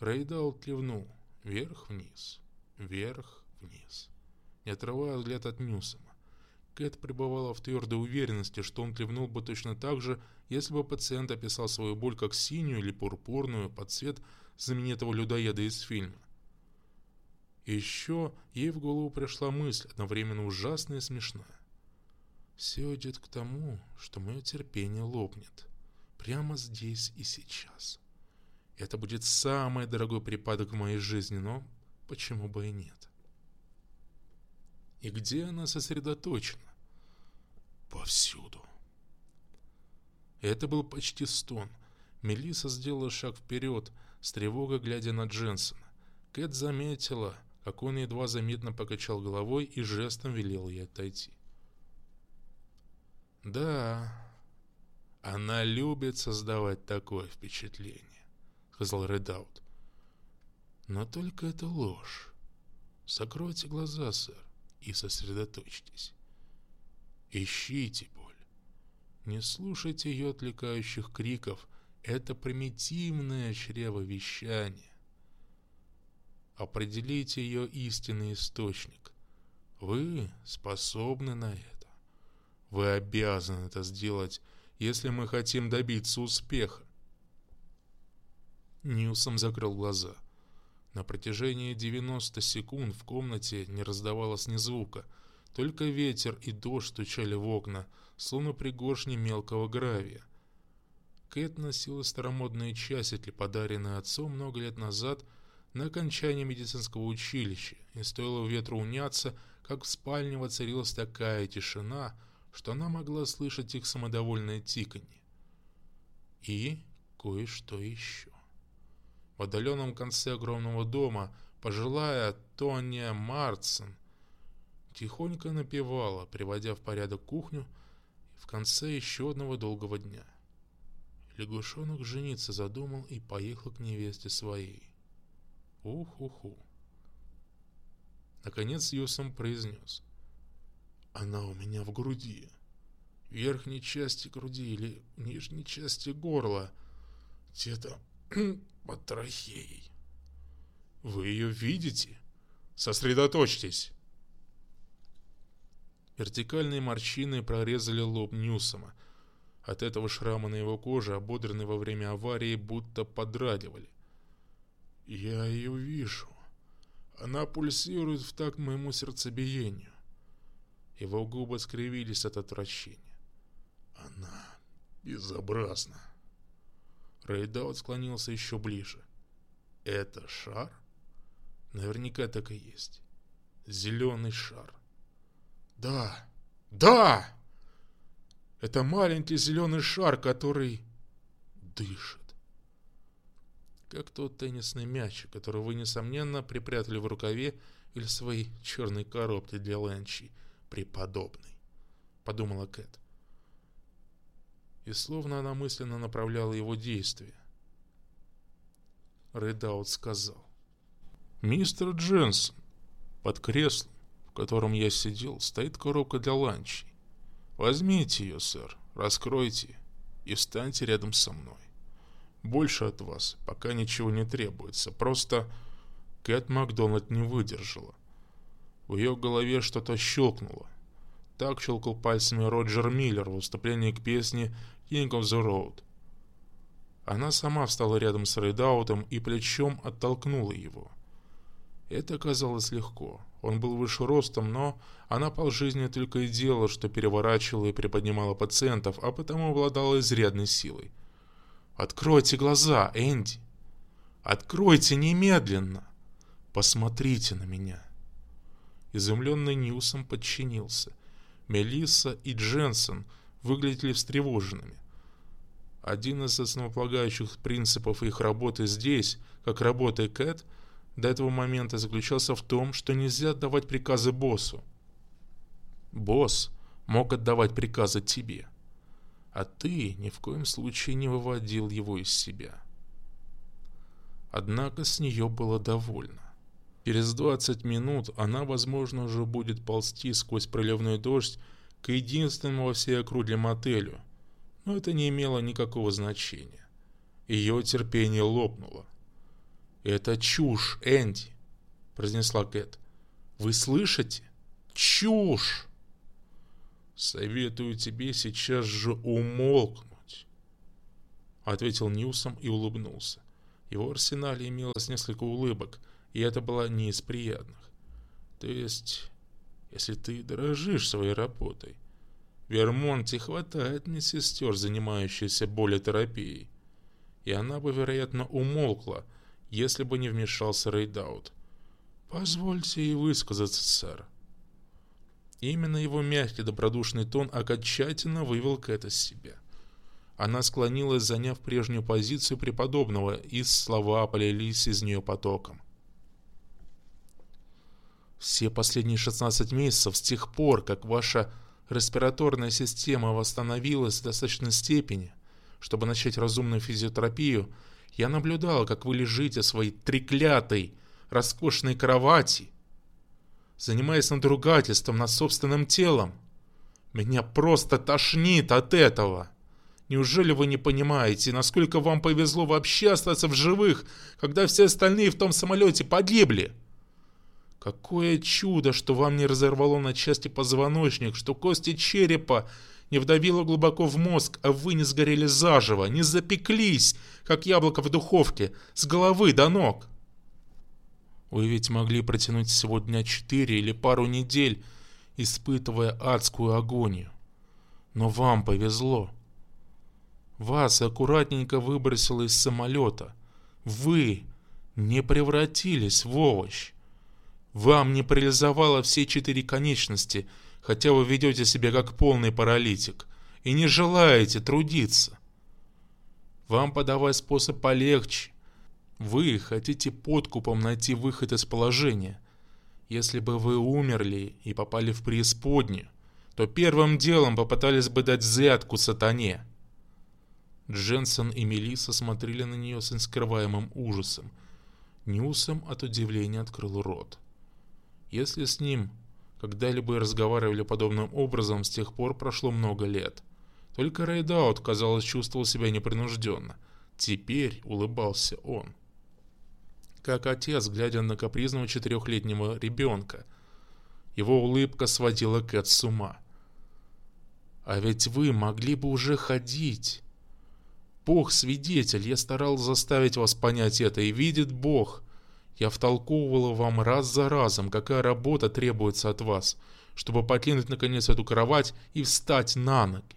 Рейдал кивнул. Вверх-вниз, вверх-вниз. Не отрывая взгляд от Ньюсома. Кэт пребывала в твердой уверенности, что он кивнул бы точно так же, если бы пациент описал свою боль как синюю или пурпурную под цвет знаменитого людоеда из фильма. Еще ей в голову пришла мысль, одновременно ужасная и смешная. Все идет к тому, что мое терпение лопнет. Прямо здесь и сейчас. Это будет самый дорогой припадок в моей жизни, но почему бы и нет? И где она сосредоточена? Повсюду. Это был почти стон. Мелиса сделала шаг вперед, с тревогой глядя на Дженсона. Кэт заметила, как он едва заметно покачал головой и жестом велел ей отойти. «Да, она любит создавать такое впечатление», — сказал Редаут. «Но только это ложь. Закройте глаза, сэр, и сосредоточьтесь. Ищите боль. Не слушайте ее отвлекающих криков. Это примитивное чревовещание. Определите ее истинный источник. Вы способны на это. Вы обязаны это сделать, если мы хотим добиться успеха. Ньюсом закрыл глаза. На протяжении 90 секунд в комнате не раздавалось ни звука – только ветер и дождь стучали в окна, словно пригоршни мелкого гравия. Кэт носила старомодные часики, подаренные отцом много лет назад на окончании медицинского училища, и стоило ветру уняться, как в спальне воцарилась такая тишина, что она могла слышать их самодовольное тиканье. И кое-что еще. В отдаленном конце огромного дома пожилая Тоня Марсон тихонько напевала, приводя в порядок кухню в конце еще одного долгого дня. Лягушонок жениться задумал и поехал к невесте своей. Ух-уху. Наконец Юсом произнес. Она у меня в груди. В верхней части груди или нижней части горла. Где-то под трахеей. Вы ее видите? Сосредоточьтесь. Вертикальные морщины прорезали лоб Ньюсома. От этого шрама на его коже, ободранной во время аварии, будто подрадивали. «Я ее вижу. Она пульсирует в такт моему сердцебиению». Его губы скривились от отвращения. «Она безобразна». Рейдаут склонился еще ближе. «Это шар?» «Наверняка так и есть. Зеленый шар». Да, да! Это маленький зеленый шар, который дышит. Как тот теннисный мяч, который вы, несомненно, припрятали в рукаве или в своей черной коробке для ланчей, преподобный, подумала Кэт. И словно она мысленно направляла его действия. Рэдаут сказал. «Мистер Дженсон, под креслом котором я сидел, стоит коробка для ланчей. Возьмите ее, сэр, раскройте и встаньте рядом со мной. Больше от вас пока ничего не требуется, просто Кэт Макдональд не выдержала. В ее голове что-то щелкнуло. Так щелкал пальцами Роджер Миллер в выступлении к песне «King of the Road». Она сама встала рядом с Рейдаутом и плечом оттолкнула его. Это казалось легко. Он был выше ростом, но она полжизни только и делала, что переворачивала и приподнимала пациентов, а потому обладала изрядной силой. «Откройте глаза, Энди! Откройте немедленно! Посмотрите на меня!» Изумленный Ньюсом подчинился. Мелисса и Дженсен выглядели встревоженными. Один из основополагающих принципов их работы здесь, как работы Кэт – до этого момента заключался в том, что нельзя отдавать приказы боссу. Босс мог отдавать приказы тебе, а ты ни в коем случае не выводил его из себя. Однако с нее было довольно. Через 20 минут она, возможно, уже будет ползти сквозь проливной дождь к единственному во всей округе мотелю, Но это не имело никакого значения. Ее терпение лопнуло. «Это чушь, Энди», — произнесла Кэт. «Вы слышите? Чушь!» «Советую тебе сейчас же умолкнуть», — ответил Ньюсом и улыбнулся. Его арсенале имелось несколько улыбок, и это была не из приятных. То есть, если ты дорожишь своей работой, в Вермонте хватает медсестер, занимающихся болетерапией. И она бы, вероятно, умолкла, если бы не вмешался Рейдаут. «Позвольте ей высказаться, сэр». Именно его мягкий добродушный тон окончательно вывел Кэт из себя. Она склонилась, заняв прежнюю позицию преподобного, и слова полились из нее потоком. Все последние 16 месяцев, с тех пор, как ваша респираторная система восстановилась в достаточной степени, чтобы начать разумную физиотерапию, я наблюдала, как вы лежите в своей треклятой, роскошной кровати, занимаясь надругательством над собственным телом. Меня просто тошнит от этого. Неужели вы не понимаете, насколько вам повезло вообще остаться в живых, когда все остальные в том самолете погибли? Какое чудо, что вам не разорвало на части позвоночник, что кости черепа не вдавило глубоко в мозг, а вы не сгорели заживо, не запеклись, как яблоко в духовке, с головы до ног. Вы ведь могли протянуть всего дня четыре или пару недель, испытывая адскую агонию. Но вам повезло. Вас аккуратненько выбросило из самолета. Вы не превратились в овощ. Вам не парализовало все четыре конечности, хотя вы ведете себя как полный паралитик и не желаете трудиться. Вам подавать способ полегче. Вы хотите подкупом найти выход из положения. Если бы вы умерли и попали в преисподнюю, то первым делом попытались бы дать взятку сатане. Дженсен и Мелисса смотрели на нее с нескрываемым ужасом. Ньюсом от удивления открыл рот. Если с ним когда-либо разговаривали подобным образом, с тех пор прошло много лет. Только Рейдаут, казалось, чувствовал себя непринужденно. Теперь улыбался он. Как отец, глядя на капризного четырехлетнего ребенка. Его улыбка сводила Кэт с ума. «А ведь вы могли бы уже ходить!» Бог свидетель, я старался заставить вас понять это, и видит Бог. Я втолковывала вам раз за разом, какая работа требуется от вас, чтобы покинуть наконец эту кровать и встать на ноги.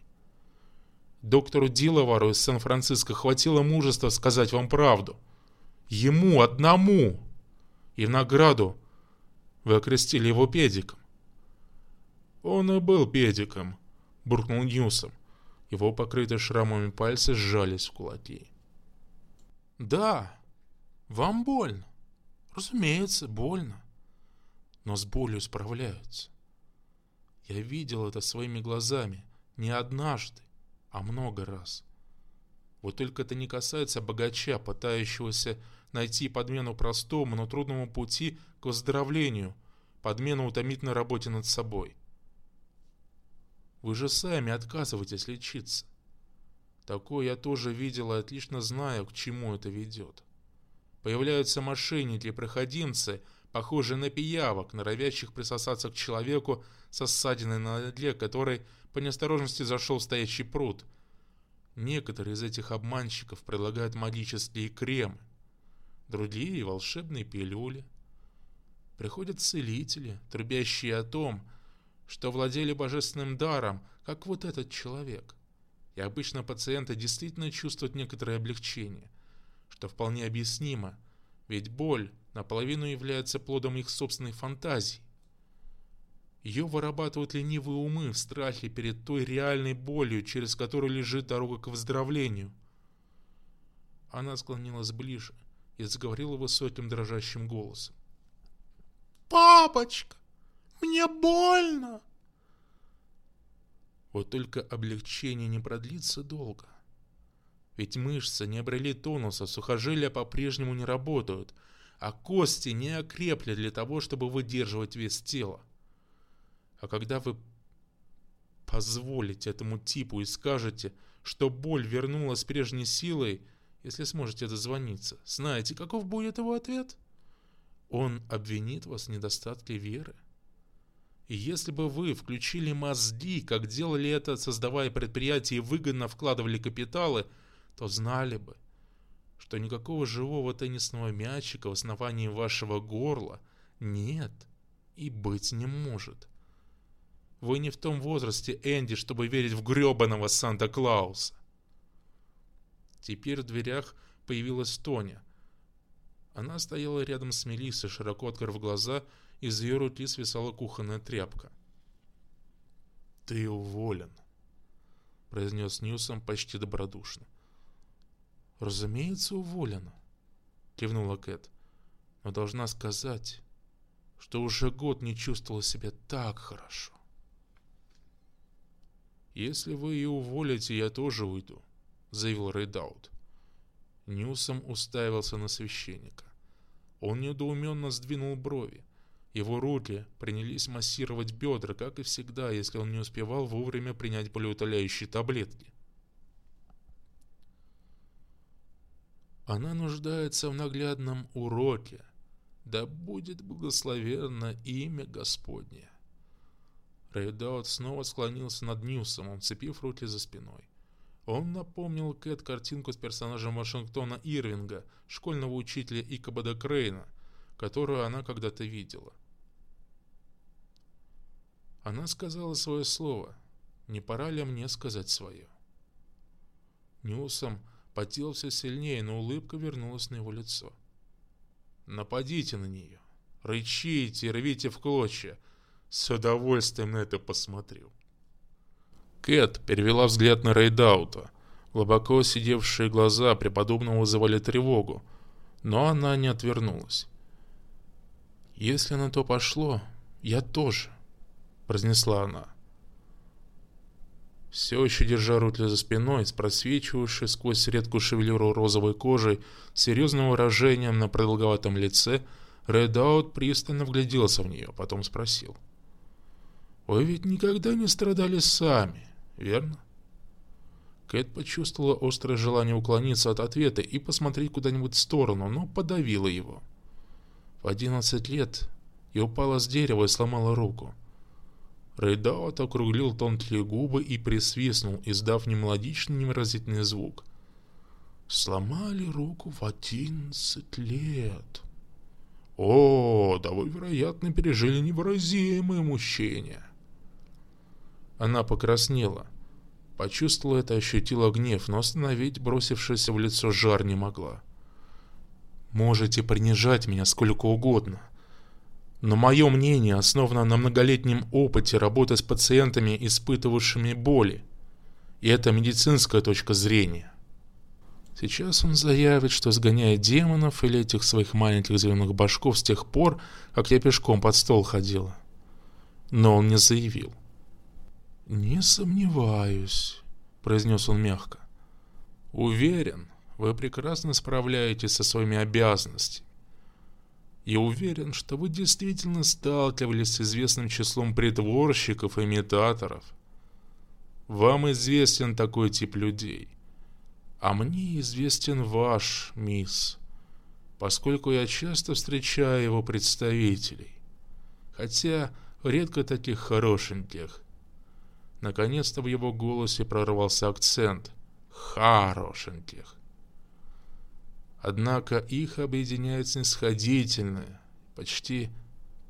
Доктору Диловару из Сан-Франциско хватило мужества сказать вам правду. Ему одному. И в награду вы окрестили его педиком. Он и был педиком, буркнул Ньюсом. Его покрытые шрамами пальцы сжались в кулаки. «Да, вам больно. Разумеется, больно. Но с болью справляются. Я видел это своими глазами не однажды, а много раз. Вот только это не касается богача, пытающегося найти подмену простому, но трудному пути к выздоровлению, подмену утомительной работе над собой. Вы же сами отказываетесь лечиться. Такое я тоже видел и отлично знаю, к чему это ведет. Появляются мошенники и проходимцы, похожие на пиявок, норовящих присосаться к человеку со ссадиной на ноге, который по неосторожности зашел в стоящий пруд. Некоторые из этих обманщиков предлагают магические кремы, другие – волшебные пилюли. Приходят целители, трубящие о том, что владели божественным даром, как вот этот человек. И обычно пациенты действительно чувствуют некоторое облегчение, что вполне объяснимо, ведь боль наполовину является плодом их собственной фантазии. Ее вырабатывают ленивые умы в страхе перед той реальной болью, через которую лежит дорога к выздоровлению. Она склонилась ближе и заговорила высоким дрожащим голосом. «Папочка, мне больно!» Вот только облегчение не продлится долго. Ведь мышцы не обрели тонуса, сухожилия по-прежнему не работают, а кости не окрепли для того, чтобы выдерживать вес тела. А когда вы позволите этому типу и скажете, что боль вернулась прежней силой, если сможете дозвониться, знаете, каков будет его ответ? Он обвинит вас в недостатке веры. И если бы вы включили мозги, как делали это, создавая предприятия и выгодно вкладывали капиталы, то знали бы, что никакого живого теннисного мячика в основании вашего горла нет и быть не может. Вы не в том возрасте, Энди, чтобы верить в гребаного Санта-Клауса. Теперь в дверях появилась Тоня. Она стояла рядом с Мелиссой, широко открыв глаза, из ее руки свисала кухонная тряпка. «Ты уволен», — произнес Ньюсом почти добродушно. «Разумеется, уволена», — кивнула Кэт. «Но должна сказать, что уже год не чувствовала себя так хорошо». «Если вы ее уволите, я тоже уйду», — заявил Рейдаут. Ньюсом уставился на священника. Он недоуменно сдвинул брови. Его руки принялись массировать бедра, как и всегда, если он не успевал вовремя принять болеутоляющие таблетки. Она нуждается в наглядном уроке. Да будет благословенно имя Господне. Рейдаут снова склонился над Ньюсом, цепив руки за спиной. Он напомнил Кэт картинку с персонажем Вашингтона Ирвинга, школьного учителя Икабода Крейна, которую она когда-то видела. Она сказала свое слово. Не пора ли мне сказать свое? Ньюсом потел все сильнее, но улыбка вернулась на его лицо. «Нападите на нее! Рычите, рвите в клочья! С удовольствием на это посмотрю!» Кэт перевела взгляд на Рейдаута. Глубоко сидевшие глаза преподобного вызывали тревогу, но она не отвернулась. «Если на то пошло, я тоже», — произнесла она. Все еще держа руки за спиной, с просвечивающей сквозь редкую шевелюру розовой кожей, серьезным выражением на продолговатом лице, Редаут пристально вгляделся в нее, потом спросил. «Вы ведь никогда не страдали сами, верно?» Кэт почувствовала острое желание уклониться от ответа и посмотреть куда-нибудь в сторону, но подавила его. В одиннадцать лет я упала с дерева и сломала руку. Рейдаут округлил тонкие губы и присвистнул, издав немелодичный невыразительный звук. «Сломали руку в одиннадцать лет!» «О, да вы, вероятно, пережили невыразимое мучение!» Она покраснела. Почувствовала это, ощутила гнев, но остановить бросившийся в лицо жар не могла. «Можете принижать меня сколько угодно, но мое мнение основано на многолетнем опыте работы с пациентами, испытывавшими боли. И это медицинская точка зрения. Сейчас он заявит, что сгоняет демонов или этих своих маленьких зеленых башков с тех пор, как я пешком под стол ходила. Но он не заявил. «Не сомневаюсь», — произнес он мягко. «Уверен, вы прекрасно справляетесь со своими обязанностями. Я уверен, что вы действительно сталкивались с известным числом притворщиков и имитаторов. Вам известен такой тип людей. А мне известен ваш, мисс, поскольку я часто встречаю его представителей. Хотя редко таких хорошеньких. Наконец-то в его голосе прорвался акцент. Хорошеньких. Однако их объединяет снисходительное, почти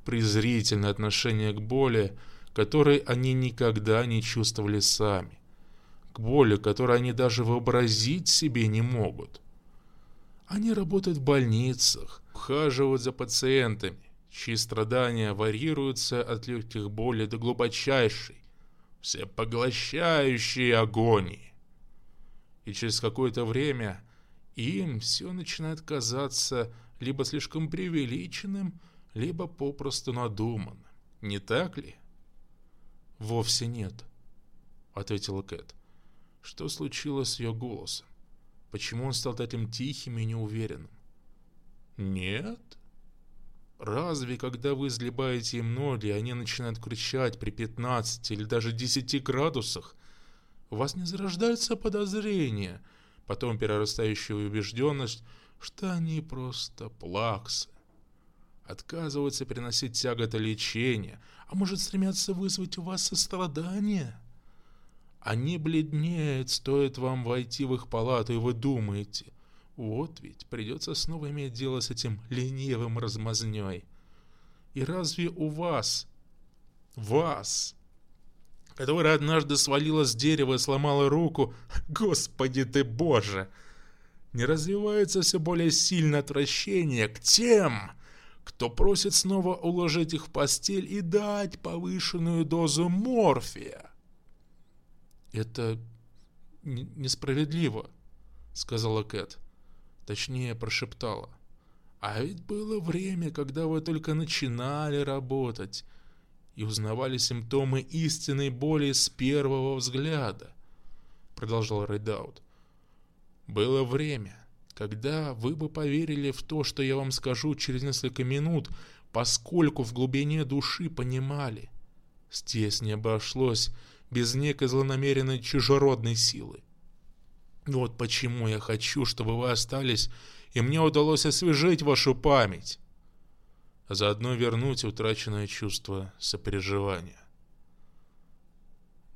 презрительное отношение к боли, которой они никогда не чувствовали сами, к боли, которую они даже вообразить себе не могут. Они работают в больницах, ухаживают за пациентами, чьи страдания варьируются от легких болей до глубочайшей, всепоглощающей агонии. И через какое-то время им все начинает казаться либо слишком преувеличенным, либо попросту надуманным. Не так ли? Вовсе нет, ответила Кэт. Что случилось с ее голосом? Почему он стал таким тихим и неуверенным? Нет? Разве, когда вы изливаете им ноги, они начинают кричать при 15 или даже 10 градусах, у вас не зарождается подозрение, потом перерастающая убежденность, что они просто плаксы? Отказываются приносить тяготы лечения, а может стремятся вызвать у вас сострадание? Они бледнеют, стоит вам войти в их палату, и вы думаете, вот ведь придется снова иметь дело с этим ленивым размазней. И разве у вас, вас, которая однажды свалила с дерева и сломала руку, господи ты боже, не развивается все более сильное отвращение к тем, кто просит снова уложить их в постель и дать повышенную дозу морфия? Это несправедливо, сказала Кэт. Точнее, прошептала. А ведь было время, когда вы только начинали работать и узнавали симптомы истинной боли с первого взгляда, продолжал Рейдаут. Было время, когда вы бы поверили в то, что я вам скажу через несколько минут, поскольку в глубине души понимали, здесь не обошлось без некой злонамеренной чужеродной силы. Вот почему я хочу, чтобы вы остались, и мне удалось освежить вашу память, а заодно вернуть утраченное чувство сопереживания.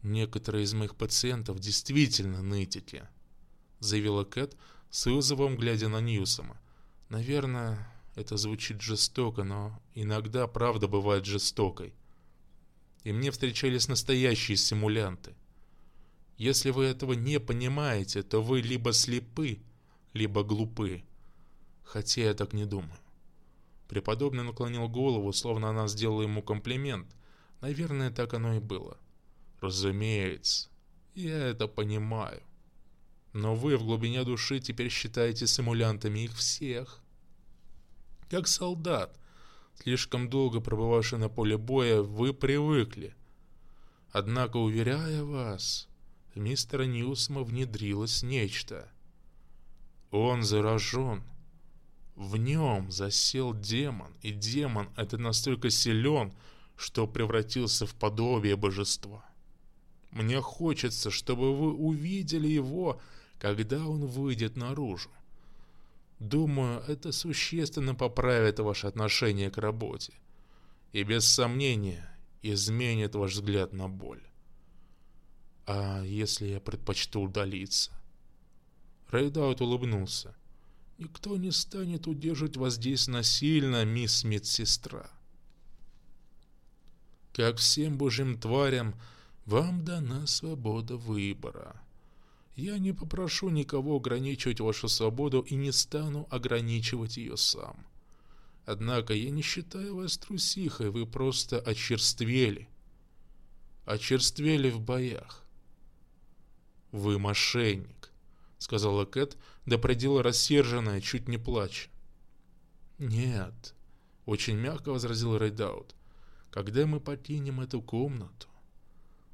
Некоторые из моих пациентов действительно нытики, заявила Кэт с вызовом, глядя на Ньюсома. Наверное, это звучит жестоко, но иногда правда бывает жестокой. И мне встречались настоящие симулянты. Если вы этого не понимаете, то вы либо слепы, либо глупы. Хотя я так не думаю. Преподобный наклонил голову, словно она сделала ему комплимент. Наверное, так оно и было. Разумеется, я это понимаю. Но вы в глубине души теперь считаете симулянтами их всех. Как солдат, слишком долго пробывавший на поле боя, вы привыкли. Однако, уверяю вас, в мистера Ньюсома внедрилось нечто. Он заражен. В нем засел демон, и демон это настолько силен, что превратился в подобие божества. Мне хочется, чтобы вы увидели его, когда он выйдет наружу. Думаю, это существенно поправит ваше отношение к работе и без сомнения изменит ваш взгляд на боль. А если я предпочту удалиться? Рейдаут улыбнулся. Никто не станет удерживать вас здесь насильно, мисс медсестра. Как всем божьим тварям, вам дана свобода выбора. Я не попрошу никого ограничивать вашу свободу и не стану ограничивать ее сам. Однако я не считаю вас трусихой, вы просто очерствели. Очерствели в боях. «Вы мошенник», — сказала Кэт, до предела рассерженная, чуть не плача. «Нет», — очень мягко возразил Рейдаут, — «когда мы покинем эту комнату,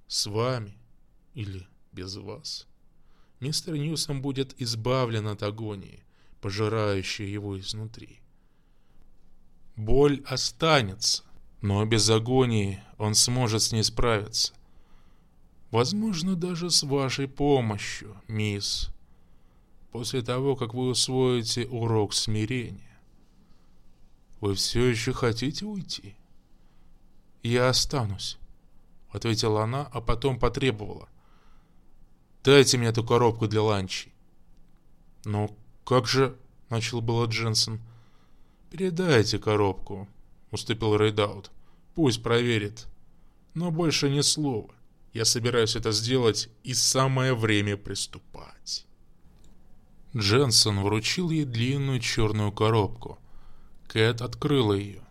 с вами или без вас, мистер Ньюсом будет избавлен от агонии, пожирающей его изнутри. Боль останется, но без агонии он сможет с ней справиться. Возможно, даже с вашей помощью, мисс. После того, как вы усвоите урок смирения. Вы все еще хотите уйти? Я останусь, ответила она, а потом потребовала. Дайте мне эту коробку для ланчей. Но как же, начал было Дженсен. Передайте коробку, отступил Рейдаут. Пусть проверит. Но больше ни слова. Я собираюсь это сделать, и самое время приступать. Дженсен вручил ей длинную черную коробку. Кэт открыла ее.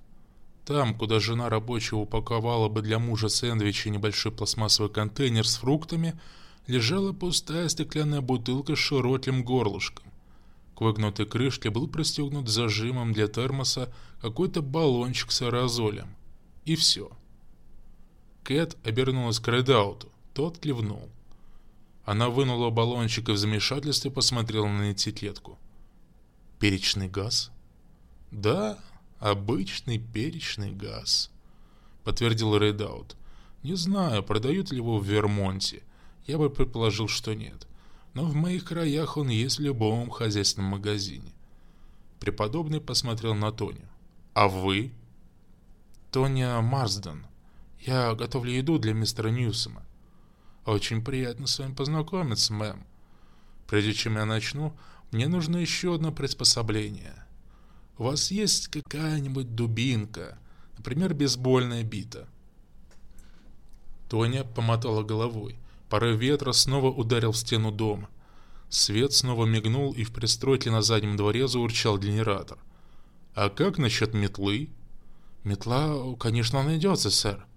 Там, куда жена рабочего упаковала бы для мужа сэндвичи небольшой пластмассовый контейнер с фруктами, лежала пустая стеклянная бутылка с широким горлышком. К выгнутой крышке был пристегнут зажимом для термоса какой-то баллончик с аэрозолем. И все. Кэт обернулась к Рейдауту. Тот кивнул. Она вынула баллончик и в замешательстве посмотрела на этикетку. «Перечный газ?» «Да», — обычный перечный газ», — подтвердил Рейдаут. «Не знаю, продают ли его в Вермонте. Я бы предположил, что нет. Но в моих краях он есть в любом хозяйственном магазине». Преподобный посмотрел на Тоню. «А вы?» «Тоня Марсден. Я готовлю еду для мистера Ньюсома». «Очень приятно с вами познакомиться, мэм. Прежде чем я начну, мне нужно еще одно приспособление. У вас есть какая-нибудь дубинка, например, бейсбольная бита?» Тоня помотала головой. Порыв ветра снова ударил в стену дома. Свет снова мигнул, и в пристройке на заднем дворе заурчал генератор. «А как насчет метлы?» «Метла, конечно, найдется, сэр».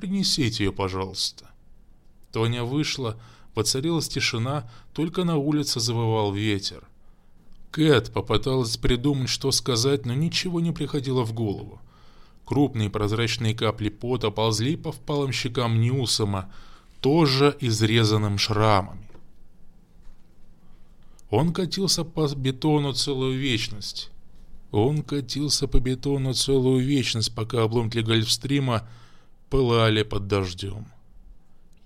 «Принесите ее, пожалуйста». Тоня вышла, воцарилась тишина, только на улице завывал ветер. Кэт попыталась придумать, что сказать, но ничего не приходило в голову. Крупные прозрачные капли пота ползли по впалым щекам Ньюсома, тоже изрезанным шрамами. Он катился по бетону целую вечность. Он катился по бетону целую вечность, пока обломки гольфстрима пылали под дождем.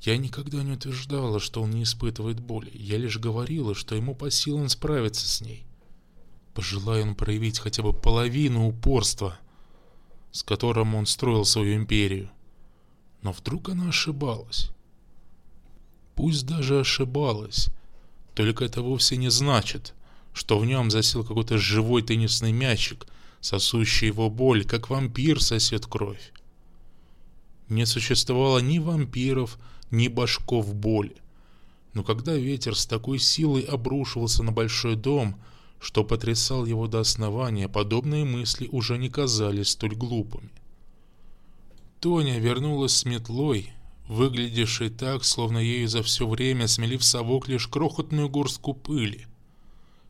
Я никогда не утверждала, что он не испытывает боли. Я лишь говорила, что ему по силам справиться с ней. Пожелая он проявить хотя бы половину упорства, с которым он строил свою империю. Но вдруг она ошибалась. Пусть даже ошибалась, только это вовсе не значит, что в нем засел какой-то живой теннисный мячик, сосущий его боль, как вампир сосет кровь. Не существовало ни вампиров, ни башков боли. Но когда ветер с такой силой обрушивался на большой дом, что потрясал его до основания, подобные мысли уже не казались столь глупыми. Тоня вернулась с метлой, выглядевшей так, словно ею за все время смели в совок лишь крохотную горстку пыли.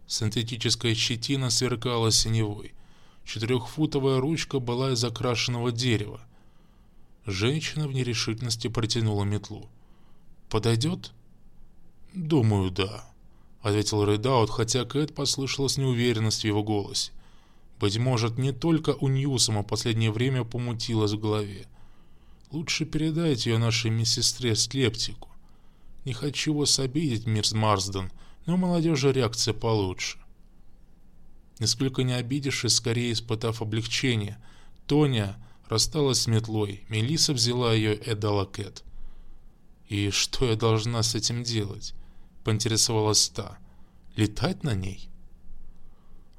Синтетическая щетина сверкала синевой. Четырехфутовая ручка была из окрашенного дерева. Женщина в нерешительности протянула метлу. «Подойдет?» «Думаю, да», ответил Рейдаут, хотя Кэт послышалась неуверенность в его голосе. Быть может, не только у Ньюсома последнее время помутилось в голове. Лучше передайте ее нашей медсестре-скептику. Не хочу вас обидеть, мисс Марсден, но молодежи реакция получше. Нисколько не обидевшись, скорее испытав облегчение, Тоня рассталась с метлой, Мелисса взяла ее и отдала Кэт. «И что я должна с этим делать?» поинтересовалась та. «Летать на ней?»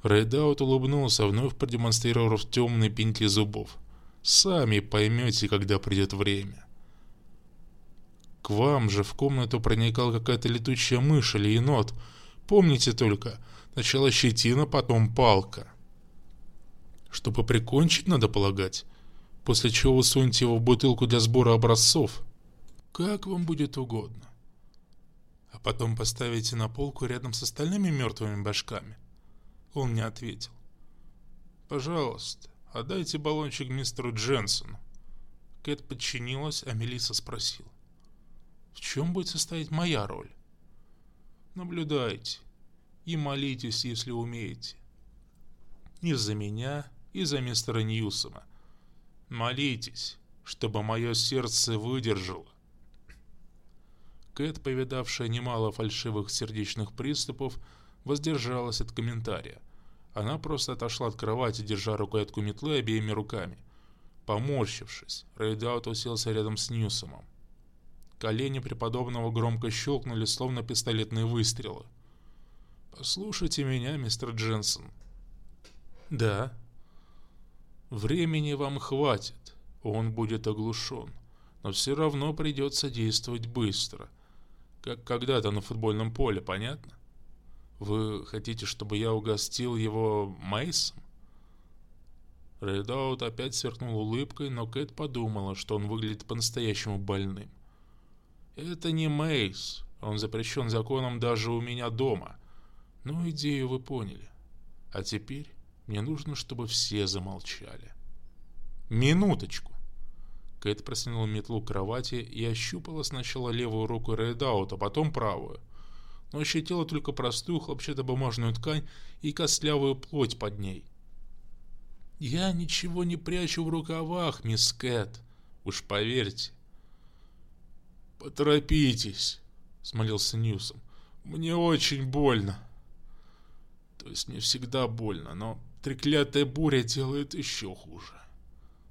Рейдаут улыбнулся, вновь продемонстрировав темные пеньки зубов. «Сами поймете, когда придет время». К вам же в комнату проникала какая-то летучая мышь или енот. Помните только, сначала щетина, потом палка. Чтобы прикончить, надо полагать. После чего вы сунете его в бутылку для сбора образцов. Как вам будет угодно а потом поставите на полку рядом с остальными мертвыми башками?» Он не ответил. «Пожалуйста, отдайте баллончик мистеру Дженсону». Кэт подчинилась, а Мелисса спросила. «В чем будет состоять моя роль?» «Наблюдайте и молитесь, если умеете. И за меня, и за мистера Ньюсома. Молитесь, чтобы мое сердце выдержало Кэт, повидавшая немало фальшивых сердечных приступов, воздержалась от комментария. Она просто отошла от кровати, держа рукоятку метлы обеими руками. Поморщившись, Рейдаут уселся рядом с Ньюсомом. Колени преподобного громко щелкнули, словно пистолетные выстрелы. «Послушайте меня, мистер Дженсен». «Да». «Времени вам хватит, он будет оглушен, но все равно придется действовать быстро. Как когда-то на футбольном поле, понятно? Вы хотите, чтобы я угостил его Мейсом? Рейдаут опять сверкнул улыбкой, но Кэт подумала, что он выглядит по-настоящему больным. «Это не Мейс. Он запрещен законом даже у меня дома. Ну, идею вы поняли. А теперь мне нужно, чтобы все замолчали». «Минуточку!» Кэт прислонила метлу к кровати и ощупала сначала левую руку Рейдаута, потом правую. Но ощутила только простую хлопчатобумажную ткань и костлявую плоть под ней. Я ничего не прячу в рукавах, мисс Кэт. Уж поверьте. Поторопитесь, взмолился Ньюсом. Мне очень больно. То есть не всегда больно, но треклятая буря делает еще хуже.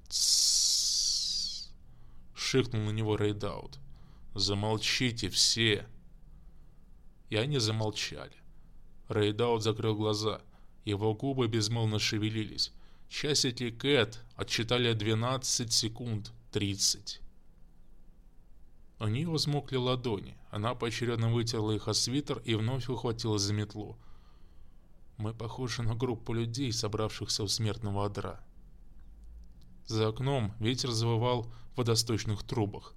Тссс. Шикнул на него Рейдаут. Замолчите все. И они замолчали. Рейдаут закрыл глаза. Его губы безмолвно шевелились. Часики Кэт отсчитали 12 секунд 30. У нее взмокли ладони. Она поочередно вытерла их о свитер и вновь ухватилась за метлу. Мы похожи на группу людей, собравшихся у смертного одра. За окном ветер завывал в водосточных трубах.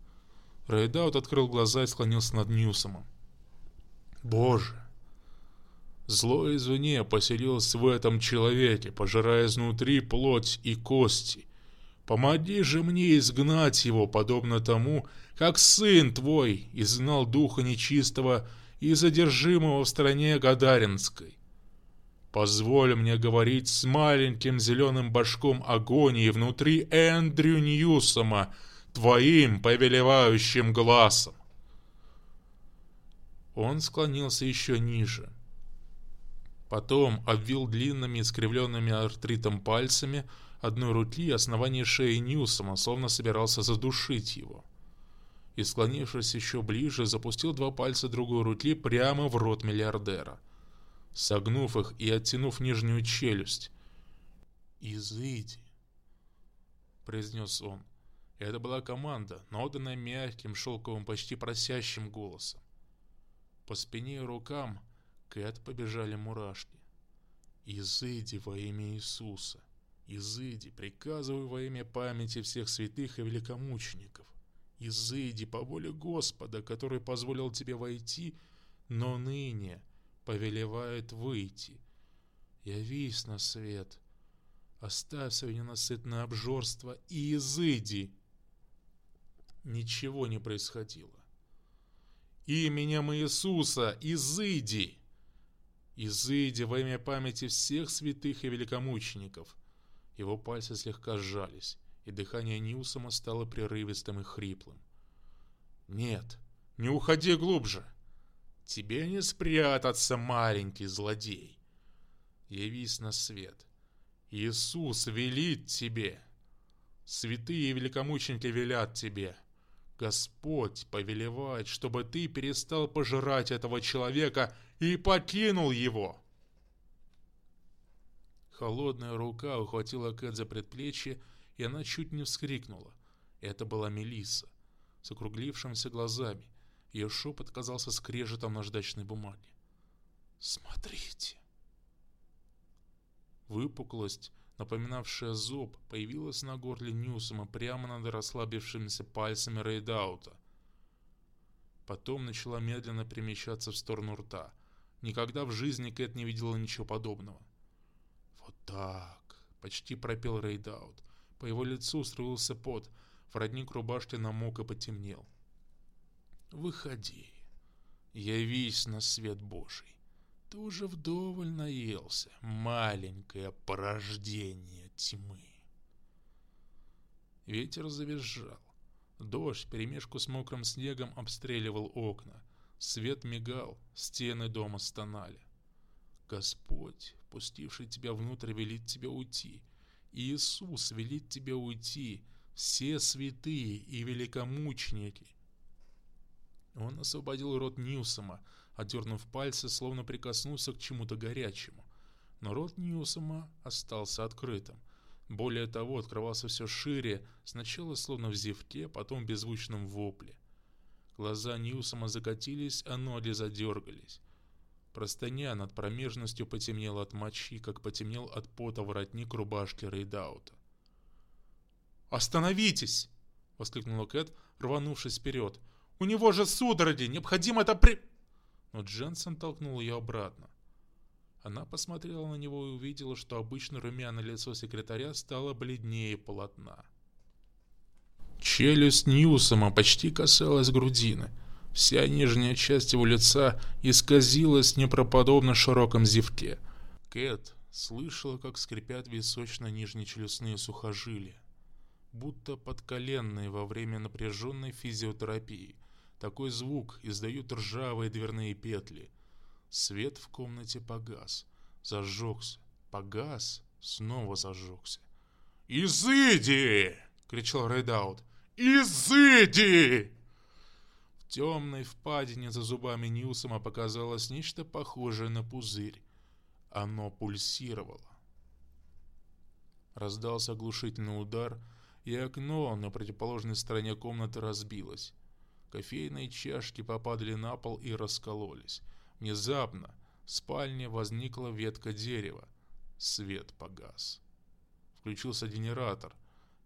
Рейдаут открыл глаза и склонился над Ньюсомом. «Боже! Зло извне поселилось в этом человеке, пожирая изнутри плоть и кости. Помоги же мне изгнать его, подобно тому, как сын твой изгнал духа нечистого из одержимого в стране Гадаринской. Позволь мне говорить с маленьким зеленым божком агонии внутри Эндрю Ньюсома, твоим повелевающим глазом. Он склонился еще ниже. Потом обвил длинными искривленными артритом пальцами одной руки основание шеи Ньюсома, словно собирался задушить его. И, склонившись еще ближе, запустил два пальца другой руки прямо в рот миллиардера согнув их и оттянув нижнюю челюсть. «Изыди!» — произнес он. Это была команда, но отданная мягким, шелковым, почти просящим голосом. По спине и рукам Кэт побежали мурашки. «Изыди во имя Иисуса! Изыди, приказывай во имя памяти всех святых и великомучеников! Изыди по воле Господа, который позволил тебе войти, но ныне повелевает выйти. Явись на свет, оставь свое ненасытное обжорство и изыди. Ничего не происходило. Именем Иисуса, изыди! Изыди во имя памяти всех святых и великомучеников. Его пальцы слегка сжались, и дыхание Ньюсома стало прерывистым и хриплым. «Нет, не уходи глубже!» Тебе не спрятаться, маленький злодей. Явись на свет. Иисус велит тебе. Святые великомученики велят тебе. Господь повелевает, чтобы ты перестал пожирать этого человека и покинул его. Холодная рука ухватила Кэт за предплечье, и она чуть не вскрикнула. Это была Мелисса с округлившимися глазами, ее шепот казался скрежетом наждачной бумаги. «Смотрите!» Выпуклость, напоминавшая зуб, появилась на горле Ньюсома прямо над расслабившимися пальцами Рейдаута. Потом начала медленно перемещаться в сторону рта. Никогда в жизни Кэт не видела ничего подобного. «Вот так!» — почти пропел Рейдаут. По его лицу струился пот, воротник рубашки намок и потемнел. Выходи, явись на свет Божий. Ты уже вдоволь наелся, маленькое порождение тьмы. Ветер завизжал. Дождь вперемешку с мокрым снегом, обстреливал окна. Свет мигал, стены дома стонали. Господь, впустивший тебя внутрь, велит тебе уйти. Иисус велит тебе уйти. Все святые и великомученики он освободил рот Ньюсома, отдернув пальцы, словно прикоснулся к чему-то горячему. Но рот Ньюсома остался открытым. Более того, открывался все шире, сначала словно в зевке, потом в беззвучном вопле. Глаза Ньюсома закатились, а ноги задергались. Простыня над промежностью потемнела от мочи, как потемнел от пота воротник рубашки Рейдаута. «Остановитесь!» — воскликнула Кэт, рванувшись вперед. У него же судороги, необходимо это при...» Но Дженсен толкнул ее обратно. Она посмотрела на него и увидела, что обычно румяное лицо секретаря стало бледнее полотна. Челюсть Ньюсома почти касалась грудины. Вся нижняя часть его лица исказилась в неправдоподобно широком зевке. Кэт слышала, как скрипят височно-нижнечелюстные сухожилия, будто подколенные во время напряженной физиотерапии. Такой звук издают ржавые дверные петли. Свет в комнате погас, зажегся, погас, снова зажегся. «Изыди!» — кричал Рейдаут. «Изыди!» В темной впадине за зубами Ньюсома показалось нечто похожее на пузырь. Оно пульсировало. Раздался оглушительный удар, и окно на противоположной стороне комнаты разбилось. Кофейные чашки попадали на пол и раскололись. Внезапно в спальне возникла ветка дерева. Свет погас. Включился генератор.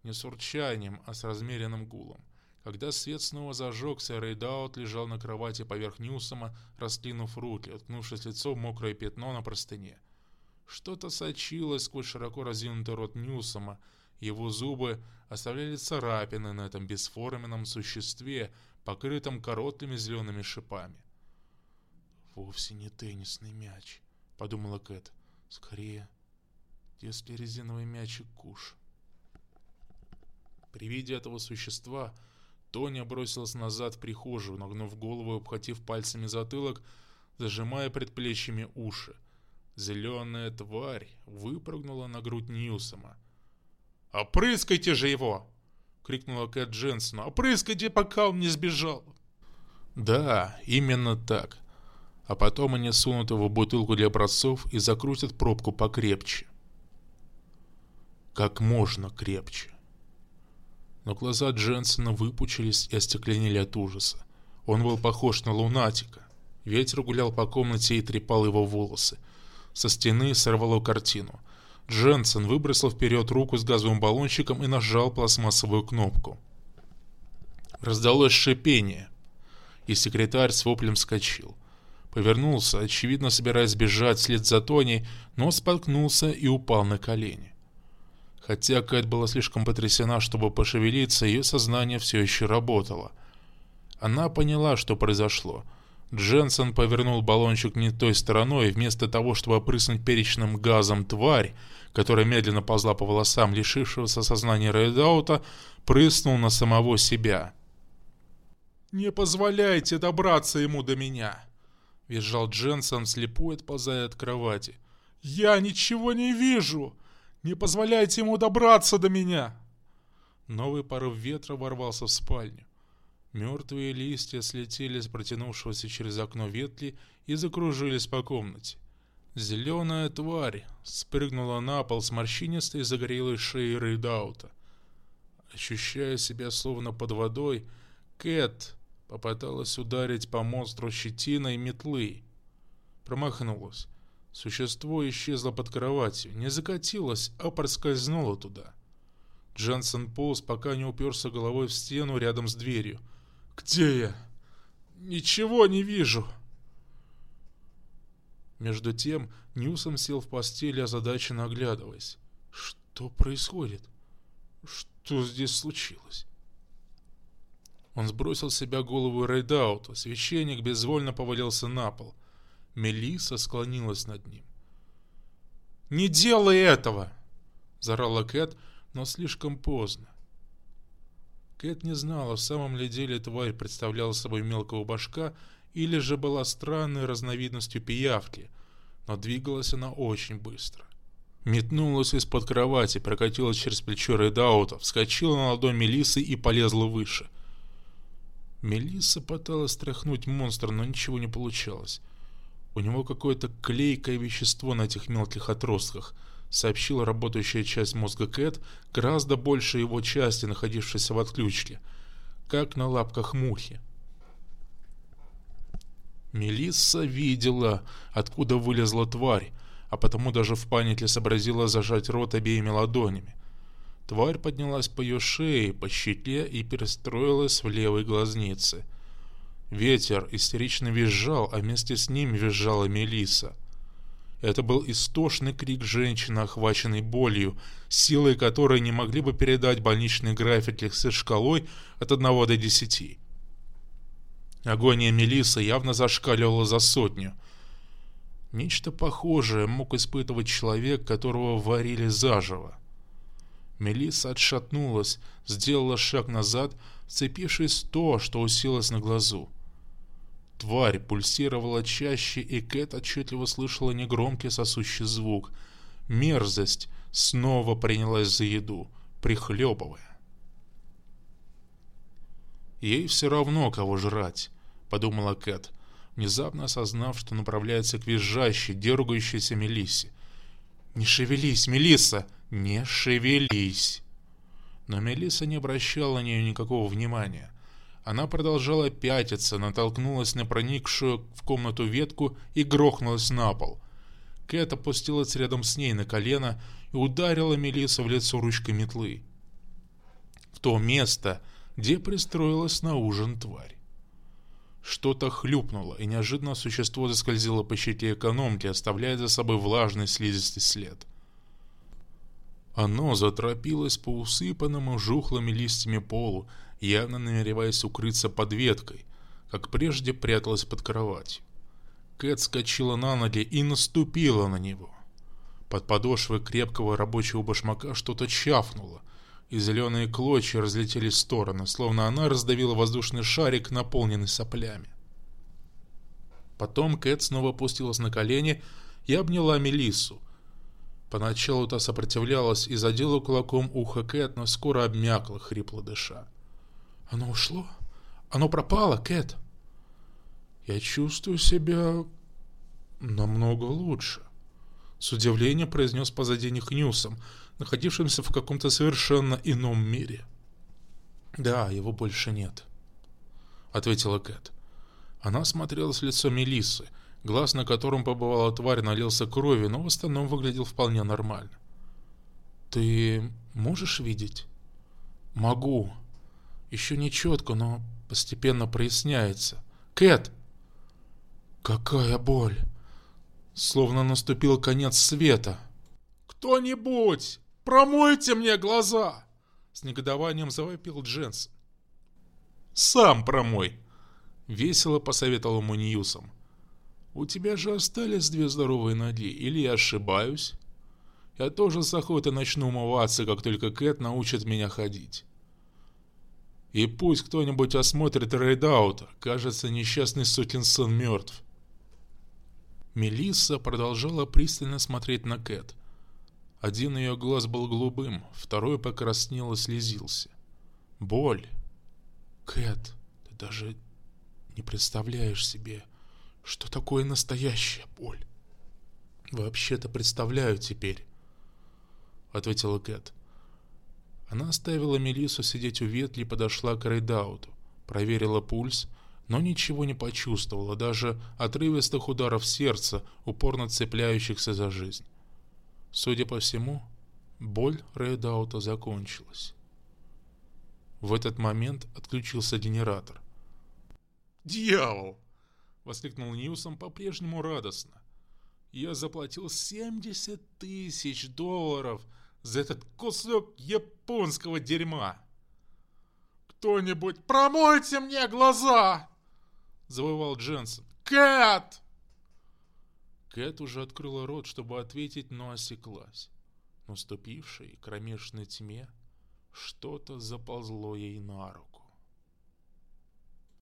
Не с урчанием, а с размеренным гулом. Когда свет снова зажегся, Рейдаут лежал на кровати поверх Ньюсома, раскинув руки, уткнувшись лицом в мокрое пятно на простыне. Что-то сочилось сквозь широко разинутый рот Ньюсома. Его зубы оставляли царапины на этом бесформенном существе, покрытом короткими зелеными шипами. «Вовсе не теннисный мяч», — подумала Кэт. «Скорее, если резиновый мячик куш». При виде этого существа Тоня бросилась назад в прихожую, нагнув голову и обхватив пальцами затылок, зажимая предплечьями уши. Зеленая тварь выпрыгнула на грудь Ньюсома. «Опрыскайте же его!» — крикнула Кэт Дженсону. «Опрыскайте, пока он не сбежал!» Да, именно так. А потом они сунут его в бутылку для образцов и закрутят пробку покрепче. Как можно крепче. Но глаза Дженсона выпучились и остекленели от ужаса. Он был похож на лунатика. Ветер гулял по комнате и трепал его волосы. Со стены сорвало картину. Дженсен выбросил вперед руку с газовым баллончиком и нажал пластмассовую кнопку. Раздалось шипение, и секретарь с воплем вскочил. Повернулся, очевидно собираясь бежать вслед за Тони, но споткнулся и упал на колени. Хотя Кэт была слишком потрясена, чтобы пошевелиться, ее сознание все еще работало. Она поняла, что произошло. Дженсен повернул баллончик не той стороной, и вместо того, чтобы опрыснуть перечным газом тварь, которая медленно ползла по волосам лишившегося сознания Рейдаута, прыснул на самого себя. «Не позволяйте добраться ему до меня!» — визжал Дженсен, слепой отползая от кровати. «Я ничего не вижу! Не позволяйте ему добраться до меня!» Новый порыв ветра ворвался в спальню. Мертвые листья слетели с протянувшегося через окно ветли и закружились по комнате. Зеленая тварь спрыгнула на пол с морщинистой загорелой шеей Рейдаута. Ощущая себя словно под водой, Кэт попыталась ударить по монстру щетиной метлы. Промахнулась. Существо исчезло под кроватью, не закатилось, а проскользнуло туда. Дженсен полз, пока не уперся головой в стену рядом с дверью. «Где я? Ничего не вижу!» Между тем Ньюсом сел в постели, озадаченно оглядываясь. «Что происходит? Что здесь случилось?» Он сбросил с себя голову Рейдаута. Священник безвольно повалился на пол. Мелиса склонилась над ним. «Не делай этого!» — зарала Кэт, но слишком поздно. Кэт не знала, в самом ли деле тварь представляла собой мелкого башка или же была странной разновидностью пиявки, но двигалась она очень быстро. Метнулась из-под кровати, прокатилась через плечо Редаута, вскочила на ладонь Мелисы и полезла выше. Мелисса пыталась стряхнуть монстра, но ничего не получалось. У него какое-то клейкое вещество на этих мелких отростках, сообщила работающая часть мозга Кэт, гораздо больше его части, находившейся в отключке, как на лапках мухи. Мелисса видела, откуда вылезла тварь, а потому даже в панике сообразила зажать рот обеими ладонями. Тварь поднялась по ее шее, по щеке и перестроилась в левой глазнице. Ветер истерично визжал, а вместе с ним визжала Мелиса. Это был истошный крик женщины, охваченной болью, силой которой не могли бы передать больничный график с шкалой от 1 до 10. Агония Мелисы явно зашкаливала за сотню. Нечто похожее мог испытывать человек, которого варили заживо. Мелисса отшатнулась, сделала шаг назад, вцепившись в то, что уселось на глазу. Тварь пульсировала чаще, и Кэт отчетливо слышала негромкий сосущий звук. Мерзость снова принялась за еду, прихлебывая. «Ей все равно, кого жрать», — подумала Кэт, внезапно осознав, что направляется к визжащей, дергающейся Мелиссе. «Не шевелись, Мелисса! Не шевелись!» Но Мелисса не обращала на нее никакого внимания. Она продолжала пятиться, натолкнулась на проникшую в комнату ветку и грохнулась на пол. Кэт опустилась рядом с ней на колено и ударила Мелиссу в лицо ручкой метлы. В то место, где пристроилась на ужин тварь. Что-то хлюпнуло, и неожиданно существо заскользило по щите экономки, оставляя за собой влажный слизистый след. Оно заторопилось по усыпанному жухлыми листьями полу, явно намереваясь укрыться под веткой, как прежде пряталась под кроватью. Кэт скочила на ноги и наступила на него. Под подошвой крепкого рабочего башмака что-то чавнуло — и зеленые клочья разлетелись в стороны, словно она раздавила воздушный шарик, наполненный соплями. Потом Кэт снова опустилась на колени и обняла Мелиссу. Поначалу та сопротивлялась и задела кулаком ухо Кэт, но скоро обмякла, хрипло дыша. «Оно ушло? Оно пропало, Кэт?» «Я чувствую себя намного лучше», — с удивлением произнес позади них Ньюсом — находившимся в каком-то совершенно ином мире. «Да, его больше нет», — ответила Кэт. Она смотрела с лицо Мелиссы, глаз на котором побывала тварь налился крови, но в остальном выглядел вполне нормально. «Ты можешь видеть?» «Могу. Еще не четко, но постепенно проясняется. Кэт!» «Какая боль!» Словно наступил конец света. «Кто-нибудь! Промойте мне глаза!» С негодованием завопил Дженсен. «Сам промой!» Весело посоветовал ему Ньюсом. «У тебя же остались две здоровые ноги, или я ошибаюсь? Я тоже с охотой начну умываться, как только Кэт научит меня ходить. И пусть кто-нибудь осмотрит Рейдаута, кажется, несчастный сукин сын мертв». Мелисса продолжала пристально смотреть на Кэт, один ее глаз был голубым, второй покраснел и слезился. Боль. Кэт, ты даже не представляешь себе, что такое настоящая боль. Вообще-то представляю теперь, ответила Кэт. Она оставила Мелису сидеть у ветли и подошла к Рейдауту, проверила пульс, но ничего не почувствовала, даже отрывистых ударов сердца, упорно цепляющихся за жизнь. Судя по всему, боль Рейдаута закончилась. В этот момент отключился генератор. «Дьявол!» — воскликнул Ньюсом по-прежнему радостно. «Я заплатил 70 тысяч долларов за этот кусок японского дерьма!» «Кто-нибудь промойте мне глаза!» — завывал Дженсен. «Кэт!» Кэт уже открыла рот, чтобы ответить, но осеклась. В наступившей кромешной тьме что-то заползло ей на руку.